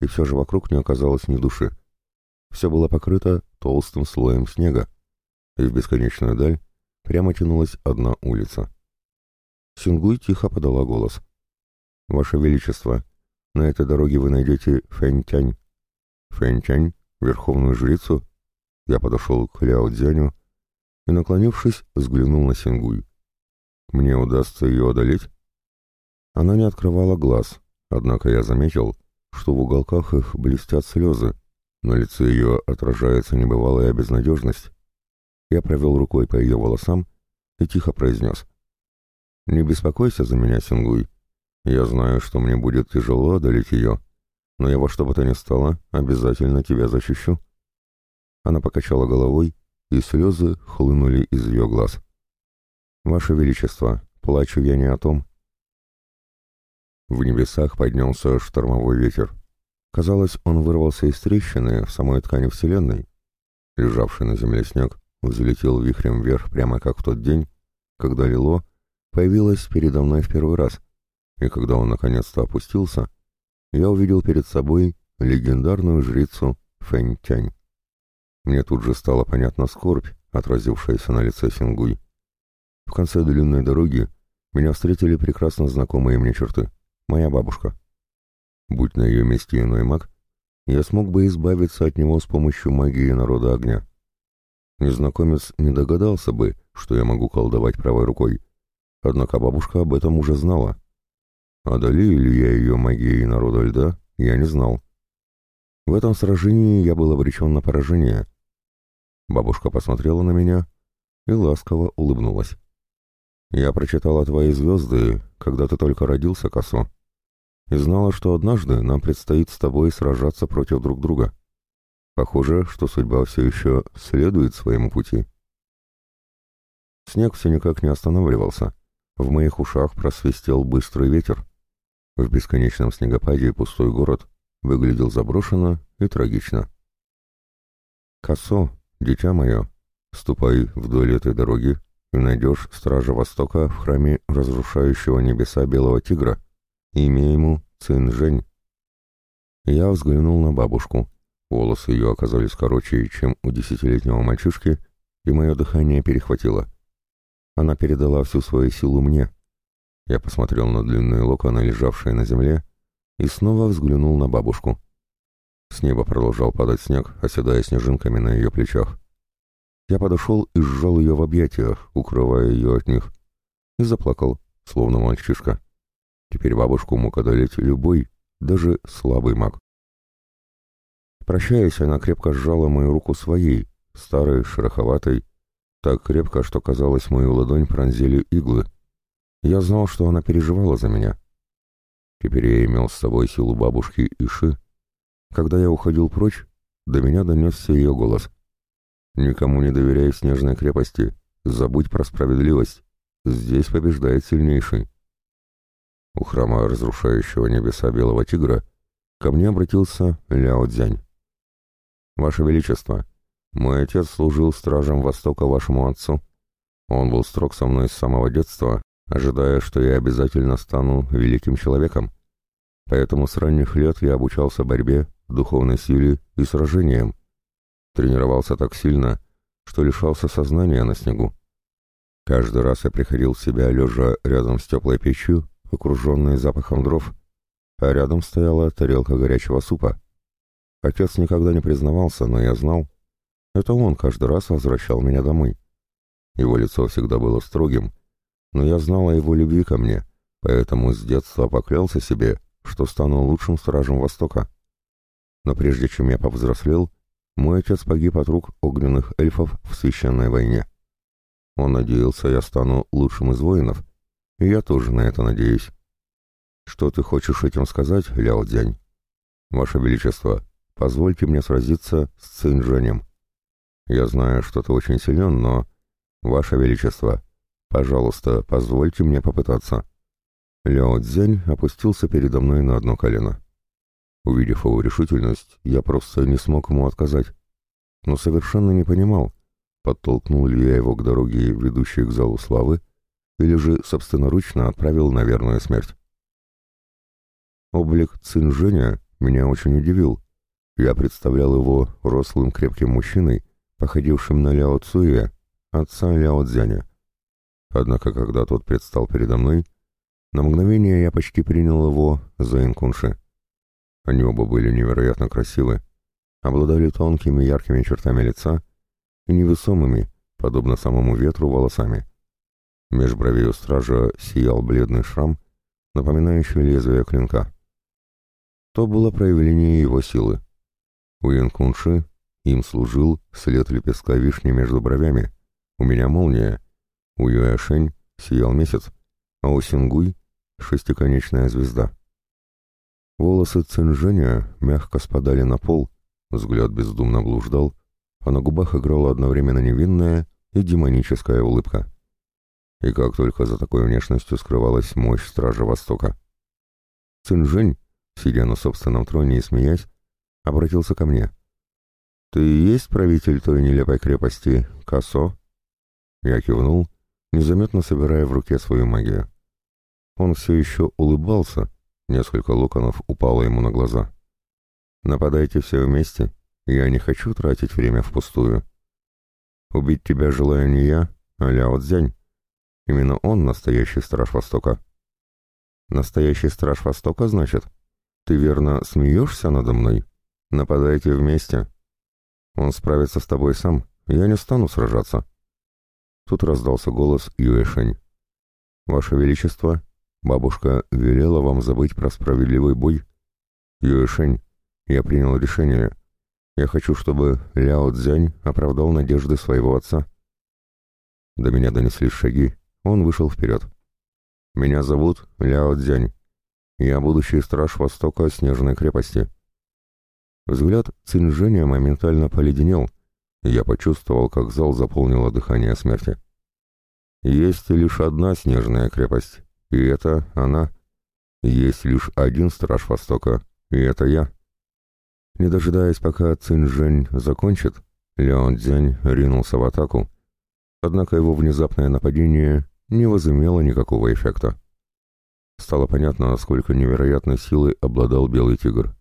и все же вокруг не оказалось ни души. Все было покрыто толстым слоем снега, и в бесконечную даль прямо тянулась одна улица. Сингуй тихо подала голос. «Ваше Величество, на этой дороге вы найдете Фэнтянь». «Фэнтянь? Верховную жрицу?» Я подошел к Ляо Дзяню и, наклонившись, взглянул на Сингуй. «Мне удастся ее одолеть?» Она не открывала глаз, однако я заметил, что в уголках их блестят слезы, на лице ее отражается небывалая безнадежность. Я провел рукой по ее волосам и тихо произнес. «Не беспокойся за меня, Сингуй. Я знаю, что мне будет тяжело одолеть ее, но я во что бы то ни стало обязательно тебя защищу». Она покачала головой, и слезы хлынули из ее глаз. «Ваше Величество, плачу я не о том». В небесах поднялся штормовой ветер. Казалось, он вырвался из трещины в самой ткани Вселенной. Лежавший на земле снег взлетел вихрем вверх прямо как в тот день, когда Лило появилась передо мной в первый раз — и когда он наконец-то опустился, я увидел перед собой легендарную жрицу Фэнь Тянь. Мне тут же стала понятна скорбь, отразившаяся на лице Сингуй. В конце длинной дороги меня встретили прекрасно знакомые мне черты. Моя бабушка. Будь на ее месте иной маг, я смог бы избавиться от него с помощью магии народа огня. Незнакомец не догадался бы, что я могу колдовать правой рукой, однако бабушка об этом уже знала. Одолею ли я ее магией народа льда, я не знал. В этом сражении я был обречен на поражение. Бабушка посмотрела на меня и ласково улыбнулась. «Я прочитала твои звезды, когда ты только родился, Косо, и знала, что однажды нам предстоит с тобой сражаться против друг друга. Похоже, что судьба все еще следует своему пути». Снег все никак не останавливался. В моих ушах просвистел быстрый ветер. В бесконечном снегопаде пустой город выглядел заброшенно и трагично. «Косо, дитя мое, ступай вдоль этой дороги и найдешь Стража Востока в храме разрушающего небеса Белого Тигра, имя ему Цинжень». Я взглянул на бабушку, Волосы ее оказались короче, чем у десятилетнего мальчишки, и мое дыхание перехватило. Она передала всю свою силу мне. Я посмотрел на длинные локоны, лежавшие на земле, и снова взглянул на бабушку. С неба продолжал падать снег, оседая снежинками на ее плечах. Я подошел и сжал ее в объятиях, укрывая ее от них, и заплакал, словно мальчишка. Теперь бабушку мог одолеть любой, даже слабый маг. Прощаясь, она крепко сжала мою руку своей, старой, шероховатой, так крепко, что, казалось, мою ладонь пронзили иглы. Я знал, что она переживала за меня. Теперь я имел с собой силу бабушки Иши. Когда я уходил прочь, до меня донесся ее голос. «Никому не доверяй снежной крепости, забудь про справедливость. Здесь побеждает сильнейший». У храма разрушающего небеса Белого Тигра ко мне обратился Ляо Цзянь. «Ваше Величество, мой отец служил стражем Востока вашему отцу. Он был строг со мной с самого детства, ожидая, что я обязательно стану великим человеком. Поэтому с ранних лет я обучался борьбе, духовной силе и сражениям. Тренировался так сильно, что лишался сознания на снегу. Каждый раз я приходил в себя, лежа рядом с теплой печью, окруженной запахом дров, а рядом стояла тарелка горячего супа. Отец никогда не признавался, но я знал. Это он каждый раз возвращал меня домой. Его лицо всегда было строгим, но я знал о его любви ко мне, поэтому с детства поклялся себе, что стану лучшим стражем Востока. Но прежде чем я повзрослел, мой отец погиб от рук огненных эльфов в священной войне. Он надеялся, я стану лучшим из воинов, и я тоже на это надеюсь. Что ты хочешь этим сказать, Ляо Дзянь? Ваше Величество, Позвольте мне сразиться с Цинжэнем. Я знаю, что ты очень силен, но... Ваше Величество, пожалуйста, позвольте мне попытаться». Ляо Цзянь опустился передо мной на одно колено. Увидев его решительность, я просто не смог ему отказать. Но совершенно не понимал, подтолкнул ли я его к дороге, ведущей к залу славы, или же собственноручно отправил на верную смерть. Облик Цинжэня меня очень удивил, я представлял его рослым крепким мужчиной, походившим на Ляо Цуя, отца Ляо Цзяня. Однако, когда тот предстал передо мной, на мгновение я почти принял его за Инкунши. Они оба были невероятно красивы, обладали тонкими яркими чертами лица и невесомыми, подобно самому ветру, волосами. Меж бровей стража сиял бледный шрам, напоминающий лезвие клинка. То было проявление его силы. У Янкунши им служил след лепестка вишни между бровями. У меня молния. У Юэшень сиял месяц, а у Сингуй — шестиконечная звезда. Волосы Цинжэня мягко спадали на пол, взгляд бездумно блуждал, а на губах играла одновременно невинная и демоническая улыбка. И как только за такой внешностью скрывалась мощь Стража Востока. Цинжэнь, сидя на собственном троне и смеясь, обратился ко мне. «Ты и есть правитель той нелепой крепости, Касо?» Я кивнул, незаметно собирая в руке свою магию. Он все еще улыбался, несколько локонов упало ему на глаза. «Нападайте все вместе, я не хочу тратить время впустую. Убить тебя желаю не я, а Ляо Цзянь. Именно он настоящий страж Востока». «Настоящий страж Востока, значит? Ты верно смеешься надо мной?» Нападайте вместе. Он справится с тобой сам, я не стану сражаться. Тут раздался голос Юэшень. Ваше Величество, бабушка велела вам забыть про справедливый бой. Юэшень, я принял решение. Я хочу, чтобы Ляо Цзянь оправдал надежды своего отца. До меня донеслись шаги, он вышел вперед. Меня зовут Ляо Цзянь. Я будущий страж Востока Снежной крепости. Взгляд Цинжэня моментально поледенел, я почувствовал, как зал заполнило дыхание смерти. Есть лишь одна снежная крепость, и это она. Есть лишь один страж Востока, и это я. Не дожидаясь, пока Цинжэнь закончит, Леон Цзянь ринулся в атаку, однако его внезапное нападение не возымело никакого эффекта. Стало понятно, насколько невероятной силой обладал Белый Тигр.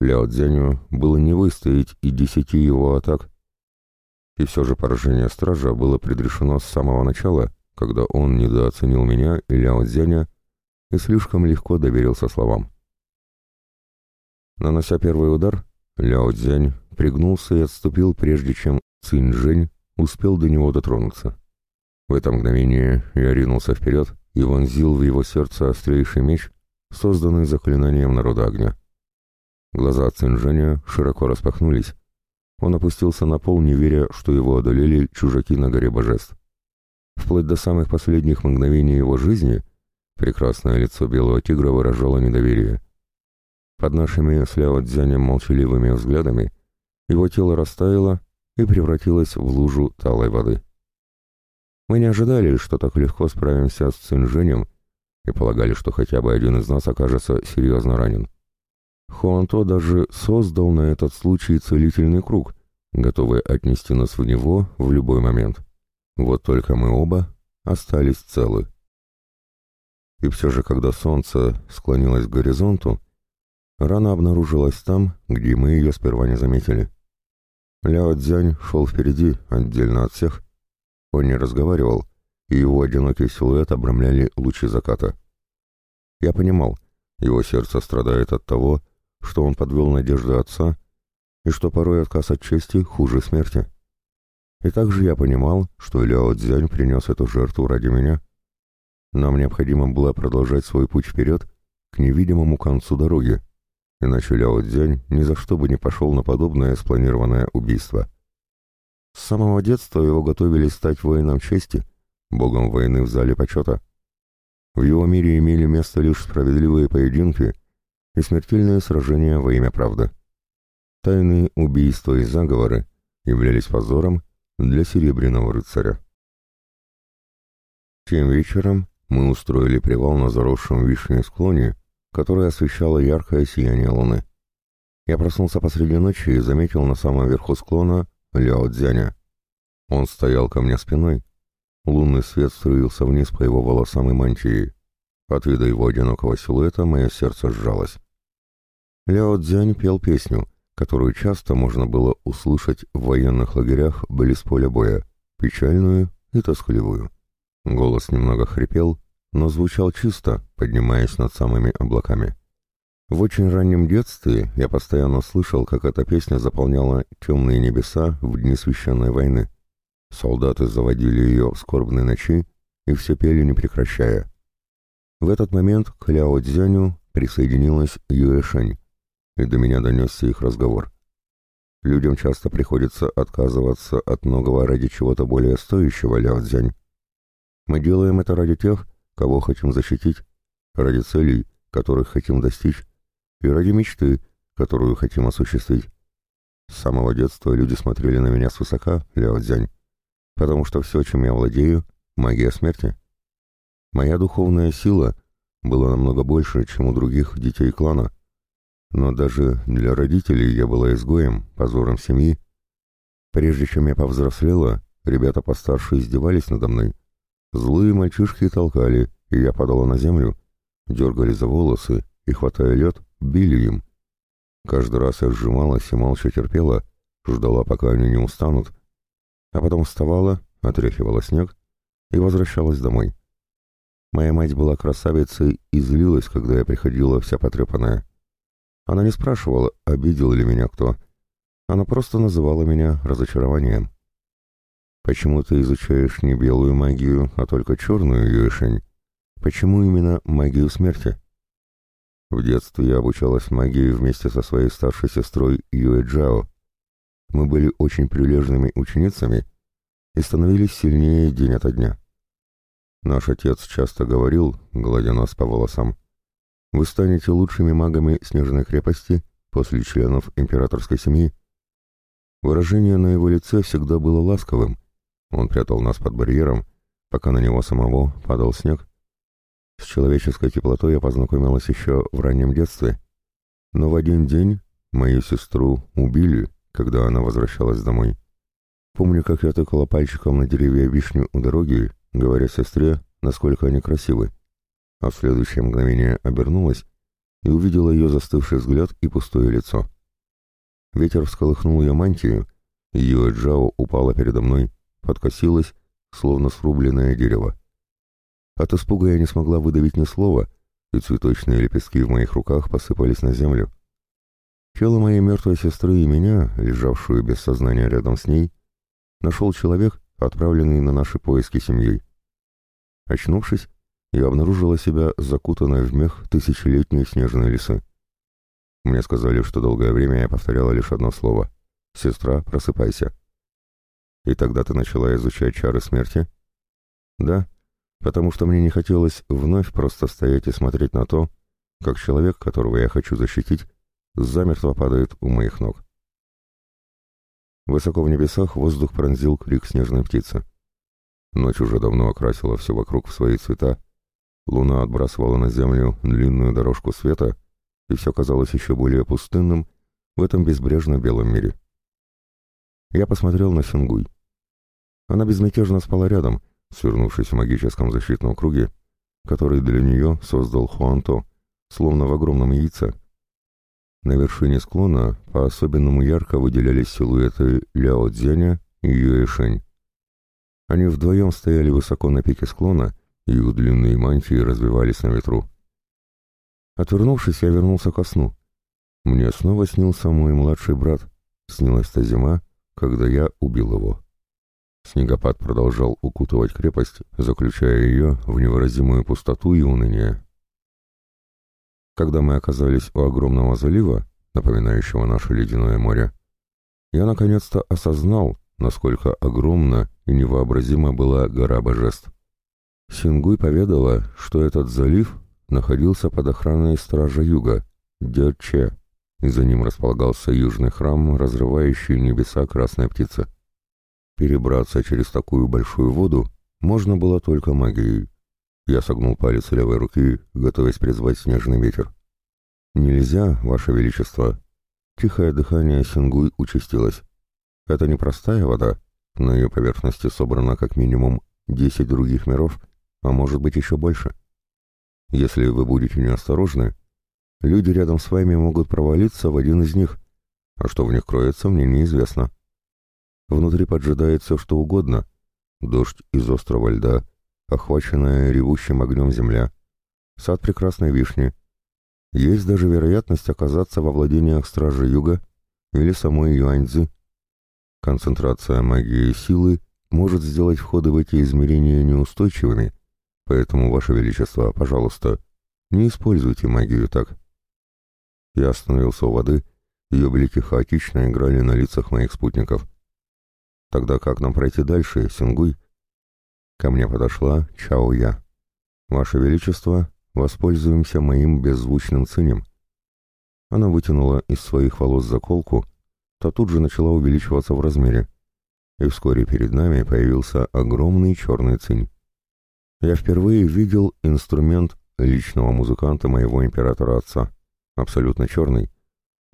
Ляо Цзяню было не выстоять и десяти его атак. И все же поражение стража было предрешено с самого начала, когда он недооценил меня и Ляо Цзяня и слишком легко доверился словам. Нанося первый удар, Ляо Цзянь пригнулся и отступил, прежде чем Цинь Жень успел до него дотронуться. В это мгновение я ринулся вперед и вонзил в его сердце острейший меч, созданный заклинанием народа огня. Глаза Цинжэня широко распахнулись. Он опустился на пол, не веря, что его одолели чужаки на горе божеств. Вплоть до самых последних мгновений его жизни прекрасное лицо белого тигра выражало недоверие. Под нашими с молчаливыми взглядами его тело растаяло и превратилось в лужу талой воды. Мы не ожидали, что так легко справимся с Цинжэнем и полагали, что хотя бы один из нас окажется серьезно ранен. Хуанто даже создал на этот случай целительный круг, готовый отнести нас в него в любой момент. Вот только мы оба остались целы. И все же, когда солнце склонилось к горизонту, рана обнаружилась там, где мы ее сперва не заметили. Ляо Цзянь шел впереди, отдельно от всех. Он не разговаривал, и его одинокий силуэт обрамляли лучи заката. Я понимал, его сердце страдает от того, что он подвел надежды отца, и что порой отказ от чести хуже смерти. И также я понимал, что Ляо Цзянь принес эту жертву ради меня. Нам необходимо было продолжать свой путь вперед к невидимому концу дороги, иначе Ляо Цзянь ни за что бы не пошел на подобное спланированное убийство. С самого детства его готовили стать воином чести, богом войны в зале почета. В его мире имели место лишь справедливые поединки и смертельные сражения во имя правды. Тайные убийства и заговоры являлись позором для Серебряного рыцаря. Тем вечером мы устроили привал на заросшем вишней склоне, который освещало яркое сияние луны. Я проснулся посреди ночи и заметил на самом верху склона Ляо Цзяня. Он стоял ко мне спиной. Лунный свет струился вниз по его волосам и мантии. От вида его одинокого силуэта мое сердце сжалось. Ляо Цзянь пел песню, которую часто можно было услышать в военных лагерях близ поля боя, печальную и тоскливую. Голос немного хрипел, но звучал чисто, поднимаясь над самыми облаками. В очень раннем детстве я постоянно слышал, как эта песня заполняла темные небеса в дни священной войны. Солдаты заводили ее в скорбные ночи и все пели не прекращая. В этот момент к Ляо Цзяню присоединилась Юэшень, и до меня донесся их разговор. Людям часто приходится отказываться от многого ради чего-то более стоящего, Ляо Цзянь. Мы делаем это ради тех, кого хотим защитить, ради целей, которых хотим достичь, и ради мечты, которую хотим осуществить. С самого детства люди смотрели на меня свысока, Ляо Цзянь, потому что все, чем я владею, — магия смерти. Моя духовная сила была намного больше, чем у других детей клана, но даже для родителей я была изгоем, позором семьи. Прежде чем я повзрослела, ребята постарше издевались надо мной. Злые мальчишки толкали, и я падала на землю, дергали за волосы и, хватая лед, били им. Каждый раз я сжималась и молча терпела, ждала, пока они не устанут, а потом вставала, отряхивала снег и возвращалась домой. Моя мать была красавицей и злилась, когда я приходила вся потрепанная. Она не спрашивала, обидел ли меня кто. Она просто называла меня разочарованием. «Почему ты изучаешь не белую магию, а только черную, Юэшень? Почему именно магию смерти?» В детстве я обучалась магии вместе со своей старшей сестрой Юэ Джао. Мы были очень прилежными ученицами и становились сильнее день ото дня. Наш отец часто говорил, гладя нас по волосам, «Вы станете лучшими магами Снежной крепости после членов императорской семьи». Выражение на его лице всегда было ласковым. Он прятал нас под барьером, пока на него самого падал снег. С человеческой теплотой я познакомилась еще в раннем детстве. Но в один день мою сестру убили, когда она возвращалась домой. Помню, как я тыкала пальчиком на деревья вишню у дороги говоря сестре, насколько они красивы, а в следующее мгновение обернулась и увидел ее застывший взгляд и пустое лицо. Ветер всколыхнул ее мантию, и ее Джао упала передо мной, подкосилась, словно срубленное дерево. От испуга я не смогла выдавить ни слова, и цветочные лепестки в моих руках посыпались на землю. Тело моей мертвой сестры и меня, лежавшую без сознания рядом с ней, нашел человек, отправленный на наши поиски семьей. Очнувшись, я обнаружила себя закутанной в мех тысячелетней снежной лисы. Мне сказали, что долгое время я повторяла лишь одно слово «Сестра, просыпайся». И тогда ты начала изучать чары смерти? Да, потому что мне не хотелось вновь просто стоять и смотреть на то, как человек, которого я хочу защитить, замертво падает у моих ног. Высоко в небесах воздух пронзил крик снежной птицы. Ночь уже давно окрасила все вокруг в свои цвета, луна отбрасывала на землю длинную дорожку света, и все казалось еще более пустынным в этом безбрежно белом мире. Я посмотрел на Сингуй. Она безмятежно спала рядом, свернувшись в магическом защитном круге, который для нее создал Хуанто, словно в огромном яйце. На вершине склона по-особенному ярко выделялись силуэты Ляо Цзяня и Юэшень. Они вдвоем стояли высоко на пике склона, их длинные мантии развивались на ветру. Отвернувшись, я вернулся ко сну. Мне снова снился мой младший брат. Снилась та зима, когда я убил его. Снегопад продолжал укутывать крепость, заключая ее в невыразимую пустоту и уныние. Когда мы оказались у огромного залива, напоминающего наше ледяное море, я наконец-то осознал, насколько огромна и невообразима была гора божеств. Сингуй поведала, что этот залив находился под охраной стража юга, Дёче, и за ним располагался южный храм, разрывающий небеса красной птицы. Перебраться через такую большую воду можно было только магией. Я согнул палец левой руки, готовясь призвать снежный ветер. «Нельзя, Ваше Величество!» Тихое дыхание Сингуй участилось. «Это не простая вода. На ее поверхности собрано как минимум десять других миров, а может быть еще больше. Если вы будете неосторожны, люди рядом с вами могут провалиться в один из них, а что в них кроется, мне неизвестно. Внутри поджидает все, что угодно. Дождь из острого льда, охваченная ревущим огнем земля, сад прекрасной вишни. Есть даже вероятность оказаться во владениях Стражи Юга или самой Юаньцзы. Концентрация магии и силы может сделать входы в эти измерения неустойчивыми, поэтому, Ваше Величество, пожалуйста, не используйте магию так. Я остановился у воды, ее блики хаотично играли на лицах моих спутников. Тогда как нам пройти дальше, Сингуй? Ко мне подошла Чао Я. «Ваше Величество, воспользуемся моим беззвучным цинем». Она вытянула из своих волос заколку, та тут же начала увеличиваться в размере, и вскоре перед нами появился огромный черный цинь. Я впервые видел инструмент личного музыканта моего императора-отца, абсолютно черный,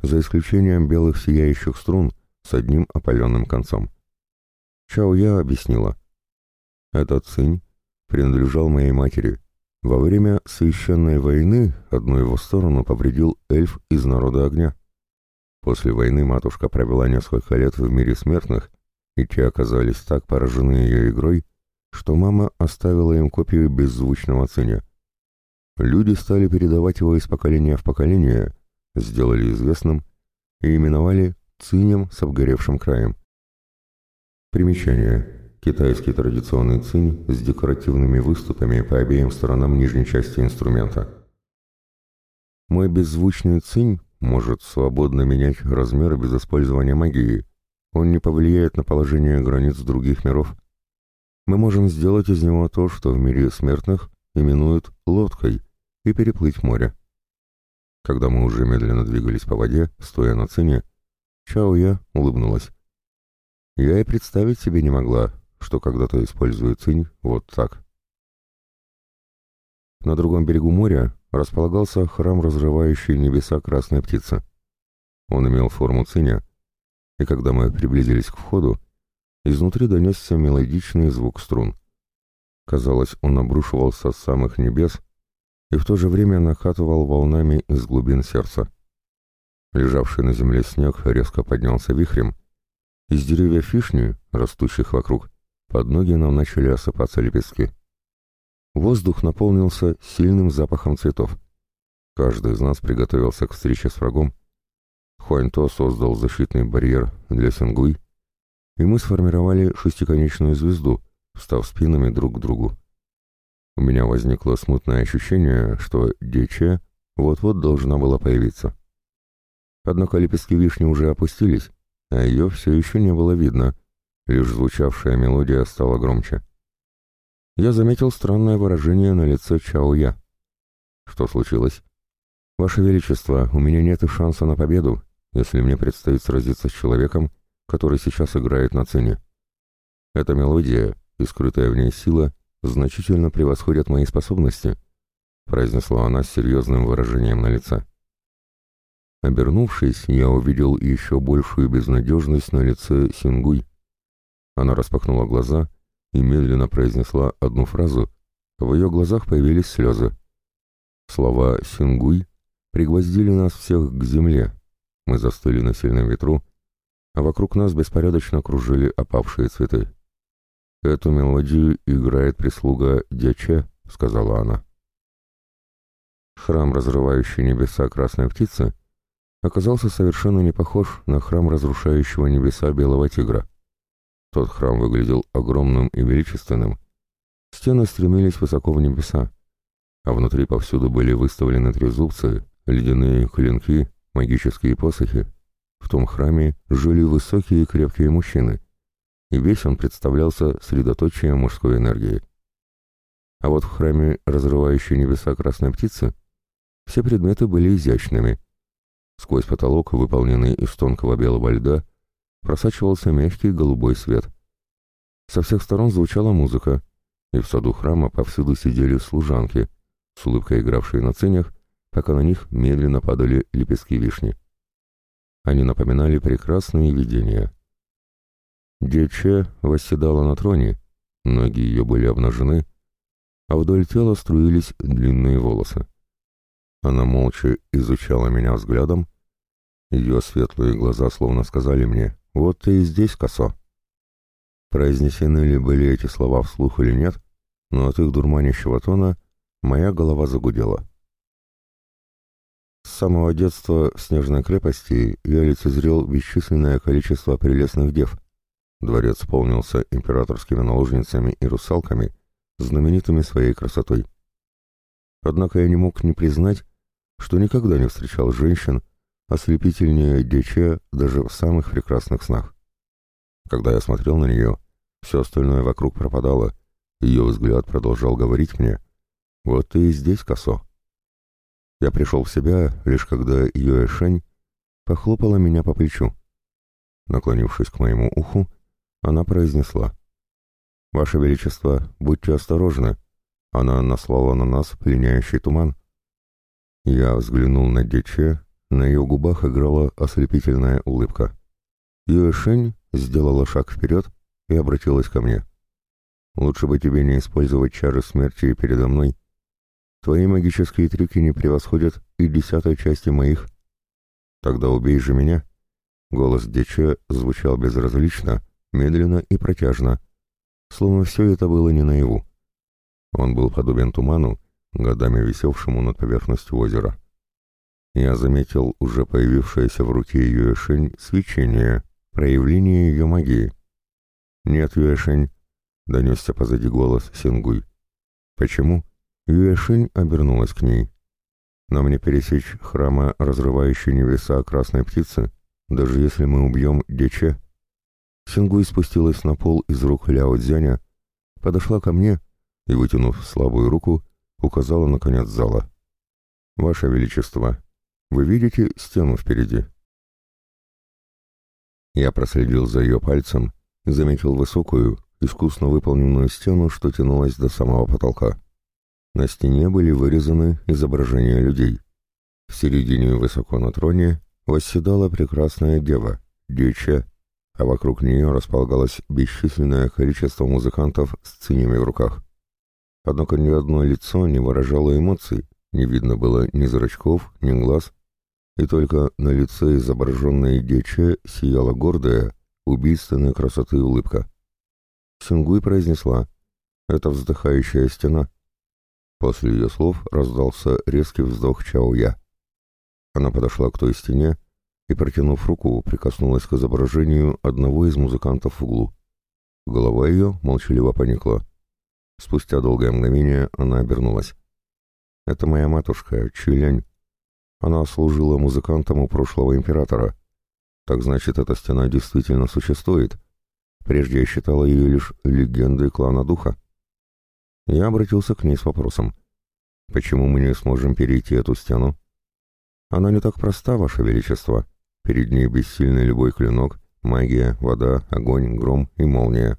за исключением белых сияющих струн с одним опаленным концом. Чао Я объяснила. Этот сын принадлежал моей матери. Во время священной войны одну его сторону повредил эльф из народа огня. После войны матушка провела несколько лет в мире смертных, и те оказались так поражены ее игрой, что мама оставила им копию беззвучного циня. Люди стали передавать его из поколения в поколение, сделали известным и именовали цинем с обгоревшим краем. Примечание. Китайский традиционный цинь с декоративными выступами по обеим сторонам нижней части инструмента. Мой беззвучный цинь может свободно менять размеры без использования магии. Он не повлияет на положение границ других миров. Мы можем сделать из него то, что в мире смертных именуют лодкой, и переплыть море. Когда мы уже медленно двигались по воде, стоя на цине, Чао Я улыбнулась. Я и представить себе не могла, что когда-то использую цинь вот так. На другом берегу моря располагался храм, разрывающий небеса красной птицы. Он имел форму циня, и когда мы приблизились к входу, изнутри донесся мелодичный звук струн. Казалось, он обрушивался с самых небес, и в то же время накатывал волнами из глубин сердца. Лежавший на земле снег резко поднялся вихрем. Из деревьев вишни, растущих вокруг, под ноги нам начали осыпаться лепестки. Воздух наполнился сильным запахом цветов. Каждый из нас приготовился к встрече с врагом. Хуаньто создал защитный барьер для Сингуй, и мы сформировали шестиконечную звезду, встав спинами друг к другу. У меня возникло смутное ощущение, что Дече вот-вот должна была появиться. Однако лепестки вишни уже опустились, а ее все еще не было видно, лишь звучавшая мелодия стала громче. Я заметил странное выражение на лице Чао-Я. Что случилось? Ваше Величество, у меня нет и шанса на победу, если мне предстоит сразиться с человеком, который сейчас играет на цене. Эта мелодия и скрытая в ней сила значительно превосходят мои способности, произнесла она с серьезным выражением на лице. Обернувшись, я увидел еще большую безнадежность на лице Сингуй. Она распахнула глаза и медленно произнесла одну фразу. В ее глазах появились слезы. Слова «Сингуй» пригвоздили нас всех к земле. Мы застыли на сильном ветру, а вокруг нас беспорядочно кружили опавшие цветы. «Эту мелодию играет прислуга Дяче», — сказала она. Храм, разрывающий небеса красной птицы, — оказался совершенно не похож на храм разрушающего небеса Белого Тигра. Тот храм выглядел огромным и величественным. Стены стремились высоко в небеса, а внутри повсюду были выставлены трезубцы, ледяные клинки, магические посохи. В том храме жили высокие и крепкие мужчины, и весь он представлялся средоточием мужской энергии. А вот в храме, разрывающей небеса красной птицы, все предметы были изящными — Сквозь потолок, выполненный из тонкого белого льда, просачивался мягкий голубой свет. Со всех сторон звучала музыка, и в саду храма повсюду сидели служанки, с улыбкой игравшие на ценях, пока на них медленно падали лепестки вишни. Они напоминали прекрасные видения. Дече восседала на троне, ноги ее были обнажены, а вдоль тела струились длинные волосы. Она молча изучала меня взглядом. Ее светлые глаза словно сказали мне «Вот ты и здесь, косо». Произнесены ли были эти слова вслух или нет, но от их дурманящего тона моя голова загудела. С самого детства в Снежной крепости я лицезрел бесчисленное количество прелестных дев. Дворец полнился императорскими наложницами и русалками, знаменитыми своей красотой. Однако я не мог не признать, что никогда не встречал женщин, ослепительнее Дече даже в самых прекрасных снах. Когда я смотрел на нее, все остальное вокруг пропадало, ее взгляд продолжал говорить мне «Вот ты и здесь, косо». Я пришел в себя, лишь когда ее Эшень похлопала меня по плечу. Наклонившись к моему уху, она произнесла «Ваше Величество, будьте осторожны, она наслала на нас пленяющий туман». Я взглянул на Дече, на ее губах играла ослепительная улыбка. Юэшень сделала шаг вперед и обратилась ко мне. «Лучше бы тебе не использовать чары смерти передо мной. Твои магические трюки не превосходят и десятой части моих. Тогда убей же меня». Голос Дече звучал безразлично, медленно и протяжно, словно все это было не наяву. Он был подобен туману, годами висевшему над поверхностью озера. Я заметил уже появившееся в руке Юэшень свечение, проявление ее магии. «Нет, Юэшень», — донесся позади голос Сингуй. «Почему?» Юэшень обернулась к ней. «Нам не пересечь храма, разрывающей небеса красной птицы, даже если мы убьем Дече». Сингуй спустилась на пол из рук Ляо Цзяня, подошла ко мне и, вытянув слабую руку, указала на конец зала. «Ваше Величество, вы видите стену впереди?» Я проследил за ее пальцем заметил высокую, искусно выполненную стену, что тянулась до самого потолка. На стене были вырезаны изображения людей. В середине высоко на троне восседала прекрасная дева, Дече, а вокруг нее располагалось бесчисленное количество музыкантов с цинями в руках. Однако ни одно лицо не выражало эмоций, не видно было ни зрачков, ни глаз, и только на лице изображенной Дече сияла гордая, убийственная красоты улыбка. Сингуй произнесла «Это вздыхающая стена». После ее слов раздался резкий вздох Чао-Я. Она подошла к той стене и, протянув руку, прикоснулась к изображению одного из музыкантов в углу. Голова ее молчаливо поникла. Спустя долгое мгновение она обернулась. «Это моя матушка, Чилянь. Она служила музыкантом у прошлого императора. Так значит, эта стена действительно существует. Прежде я считала ее лишь легендой клана Духа». Я обратился к ней с вопросом. «Почему мы не сможем перейти эту стену?» «Она не так проста, Ваше Величество. Перед ней бессильный любой клинок, магия, вода, огонь, гром и молния.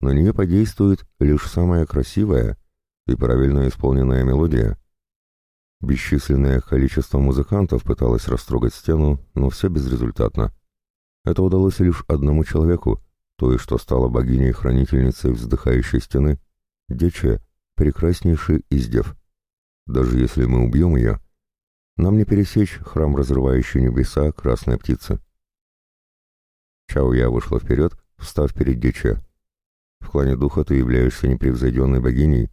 На нее подействует лишь самая красивая и правильно исполненная мелодия. Бесчисленное количество музыкантов пыталось растрогать стену, но все безрезультатно. Это удалось лишь одному человеку, той, что стала богиней-хранительницей вздыхающей стены, Дече, прекраснейший из дев. Даже если мы убьем ее, нам не пересечь храм, разрывающий небеса, красная птица. Чао-Я вышла вперед, встав перед Диче. В клане духа ты являешься непревзойденной богиней.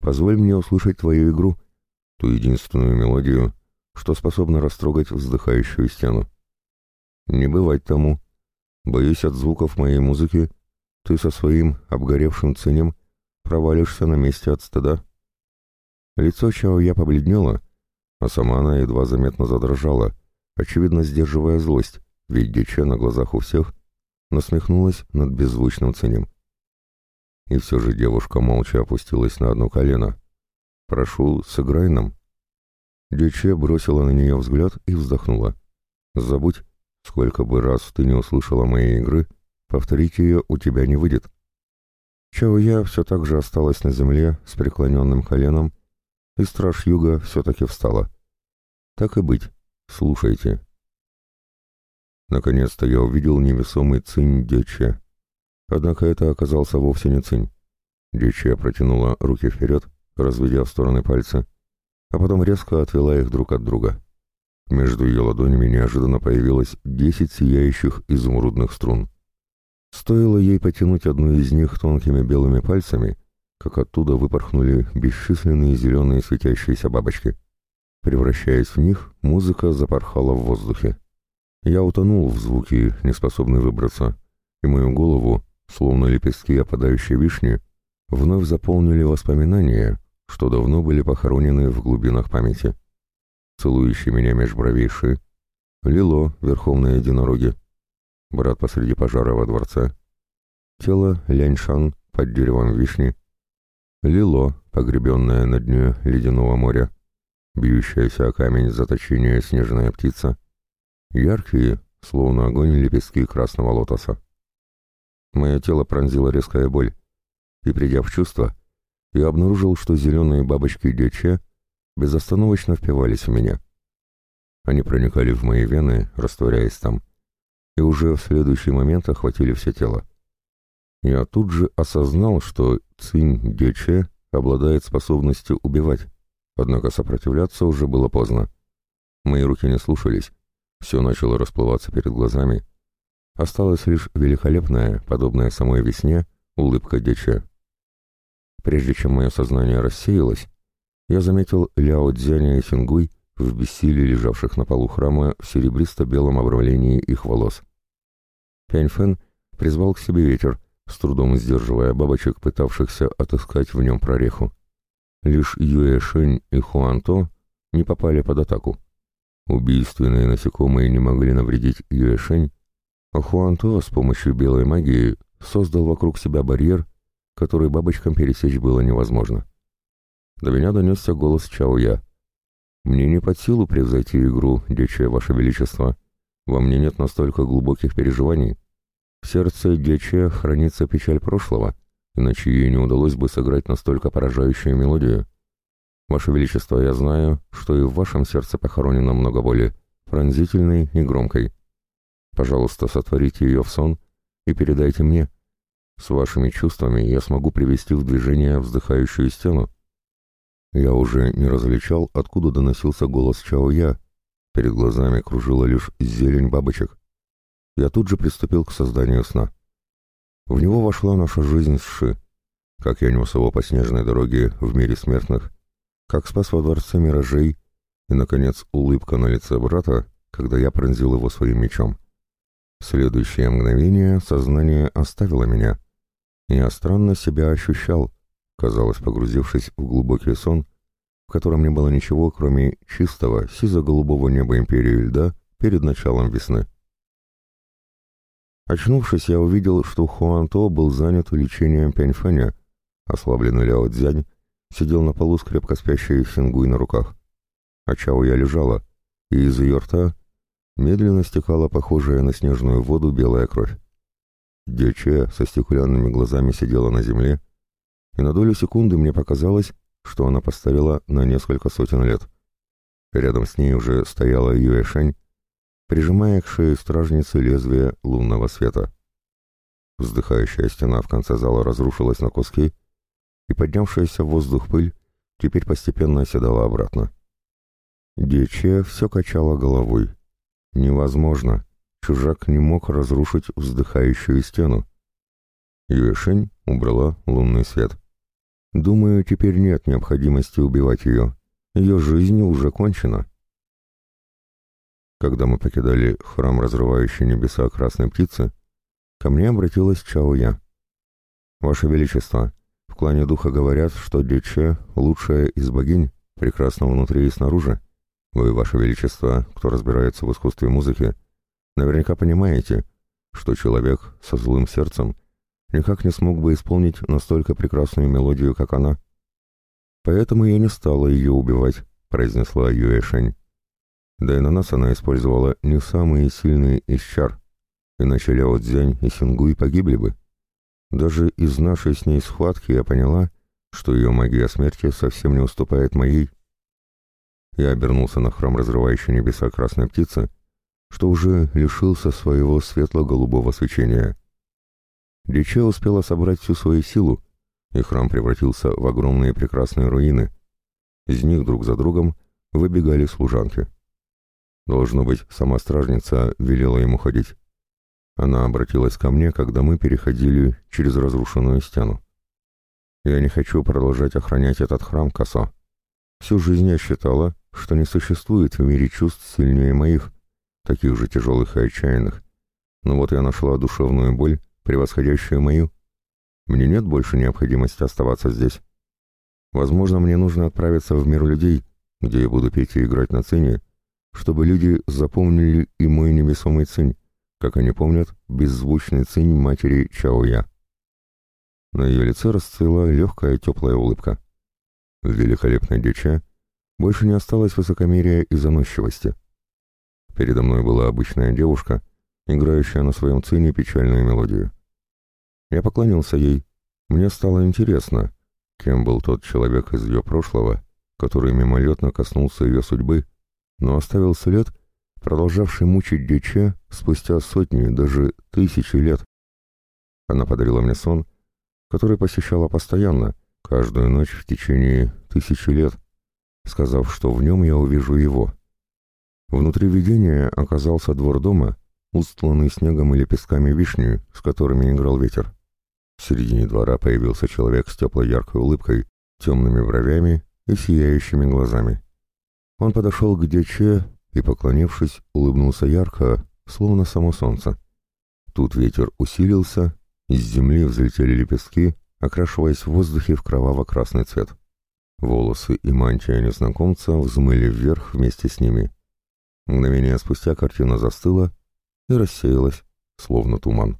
Позволь мне услышать твою игру, ту единственную мелодию, что способна растрогать вздыхающую стену. Не бывать тому. Боюсь от звуков моей музыки, ты со своим обгоревшим ценем провалишься на месте от стыда. Лицо Чао-Я побледнело, а сама она едва заметно задрожала, очевидно сдерживая злость, ведь Диче на глазах у всех насмехнулась над беззвучным ценем. И все же девушка молча опустилась на одно колено. «Прошу, сыграй нам». Диче бросила на нее взгляд и вздохнула. «Забудь, сколько бы раз ты не услышала моей игры, повторить ее у тебя не выйдет». Чао-Я все так же осталась на земле с преклоненным коленом и страж юга все-таки встала. Так и быть, слушайте. Наконец-то я увидел невесомый цинь Дече. Однако это оказался вовсе не цинь. Дече протянула руки вперед, разведя в стороны пальцы, а потом резко отвела их друг от друга. Между ее ладонями неожиданно появилось десять сияющих изумрудных струн. Стоило ей потянуть одну из них тонкими белыми пальцами, как оттуда выпорхнули бесчисленные зеленые светящиеся бабочки. Превращаясь в них, музыка запорхала в воздухе. Я утонул в звуке, неспособный выбраться, и мою голову, словно лепестки опадающей вишни, вновь заполнили воспоминания, что давно были похоронены в глубинах памяти. Целующий меня меж Лило, верховные единороги, брат посреди пожара во дворце, тело Ляньшан под деревом вишни, Лило, погребенное на дне ледяного моря, бьющаяся о камень заточения снежная птица, яркие, словно огонь лепестки красного лотоса. Мое тело пронзила резкая боль, и, придя в чувство, я обнаружил, что зеленые бабочки Дече безостановочно впивались в меня. Они проникали в мои вены, растворяясь там, и уже в следующий момент охватили все тело. Я тут же осознал, что Цинь Дече обладает способностью убивать, однако сопротивляться уже было поздно. Мои руки не слушались, все начало расплываться перед глазами. Осталась лишь великолепная, подобная самой весне, улыбка Дече. Прежде чем мое сознание рассеялось, я заметил Ляо Цзяня и Сингуй в бессилии лежавших на полу храма в серебристо-белом обрамлении их волос. Пянь Фэн призвал к себе ветер, с трудом сдерживая бабочек, пытавшихся отыскать в нем прореху. Лишь Юэшень и Хуанто не попали под атаку. Убийственные насекомые не могли навредить Юэшень, а Хуанто с помощью белой магии создал вокруг себя барьер, который бабочкам пересечь было невозможно. До меня донесся голос Чао-Я. «Мне не под силу превзойти игру, Дече, Ваше Величество. Во мне нет настолько глубоких переживаний. В сердце Гече хранится печаль прошлого, иначе ей не удалось бы сыграть настолько поражающую мелодию. Ваше Величество, я знаю, что и в вашем сердце похоронено много боли, пронзительной и громкой. Пожалуйста, сотворите ее в сон и передайте мне. С вашими чувствами я смогу привести в движение вздыхающую стену. Я уже не различал, откуда доносился голос Чао-Я. Перед глазами кружила лишь зелень бабочек. Я тут же приступил к созданию сна. В него вошла наша жизнь с Ши. Как я нес его по снежной дороге в мире смертных, как спас во дворце миражей, и, наконец, улыбка на лице брата, когда я пронзил его своим мечом. В следующее мгновение сознание оставило меня. Я странно себя ощущал, казалось, погрузившись в глубокий сон, в котором не было ничего, кроме чистого, сизо-голубого неба империи льда перед началом весны. Очнувшись, я увидел, что Хуанто был занят лечением Пяньфэня, ослабленный Ляо Цзянь сидел на полу с крепко спящей Сингуй на руках. А Чао я лежала, и из ее рта медленно стекала похожая на снежную воду белая кровь. Дече со стеклянными глазами сидела на земле, и на долю секунды мне показалось, что она постарела на несколько сотен лет. Рядом с ней уже стояла Юэшень, прижимая к шее стражницы лезвие лунного света. Вздыхающая стена в конце зала разрушилась на куски, и поднявшаяся в воздух пыль теперь постепенно оседала обратно. Дече все качала головой. Невозможно. Чужак не мог разрушить вздыхающую стену. Юэшень убрала лунный свет. Думаю, теперь нет необходимости убивать ее. Ее жизнь уже кончена. Когда мы покидали храм, разрывающий небеса красной птицы, ко мне обратилась Чао Я. «Ваше Величество, в клане духа говорят, что Дече — лучшая из богинь, прекрасна внутри и снаружи. Вы, Ваше Величество, кто разбирается в искусстве музыки, наверняка понимаете, что человек со злым сердцем никак не смог бы исполнить настолько прекрасную мелодию, как она. Поэтому я не стала ее убивать», — произнесла Юэшень. Да и на нас она использовала не самые сильные из чар, иначе Ляо Цзянь и Сингуй погибли бы. Даже из нашей с ней схватки я поняла, что ее магия смерти совсем не уступает моей. Я обернулся на храм разрывающей небеса красной птицы, что уже лишился своего светло-голубого свечения. Диче успела собрать всю свою силу, и храм превратился в огромные прекрасные руины. Из них друг за другом выбегали служанки. Должно быть, сама стражница велела ему ходить. Она обратилась ко мне, когда мы переходили через разрушенную стену. Я не хочу продолжать охранять этот храм, Косо. Всю жизнь я считала, что не существует в мире чувств сильнее моих, таких же тяжелых и отчаянных. Но вот я нашла душевную боль, превосходящую мою. Мне нет больше необходимости оставаться здесь. Возможно, мне нужно отправиться в мир людей, где я буду петь и играть на сцене, чтобы люди запомнили и мой невесомый цинь, как они помнят беззвучный цинь матери Чаоя. На ее лице расцвела легкая теплая улыбка. В великолепной диче больше не осталось высокомерия и заносчивости. Передо мной была обычная девушка, играющая на своем цине печальную мелодию. Я поклонился ей. Мне стало интересно, кем был тот человек из ее прошлого, который мимолетно коснулся ее судьбы но оставил след, продолжавший мучить Диче спустя сотни, даже тысячи лет. Она подарила мне сон, который посещала постоянно, каждую ночь в течение тысячи лет, сказав, что в нем я увижу его. Внутри видения оказался двор дома, устланный снегом и лепестками вишни, с которыми играл ветер. В середине двора появился человек с теплой яркой улыбкой, темными бровями и сияющими глазами. Он подошел к Дече и, поклонившись, улыбнулся ярко, словно само солнце. Тут ветер усилился, из земли взлетели лепестки, окрашиваясь в воздухе в кроваво-красный цвет. Волосы и мантия незнакомца взмыли вверх вместе с ними. Мгновение спустя картина застыла и рассеялась, словно туман.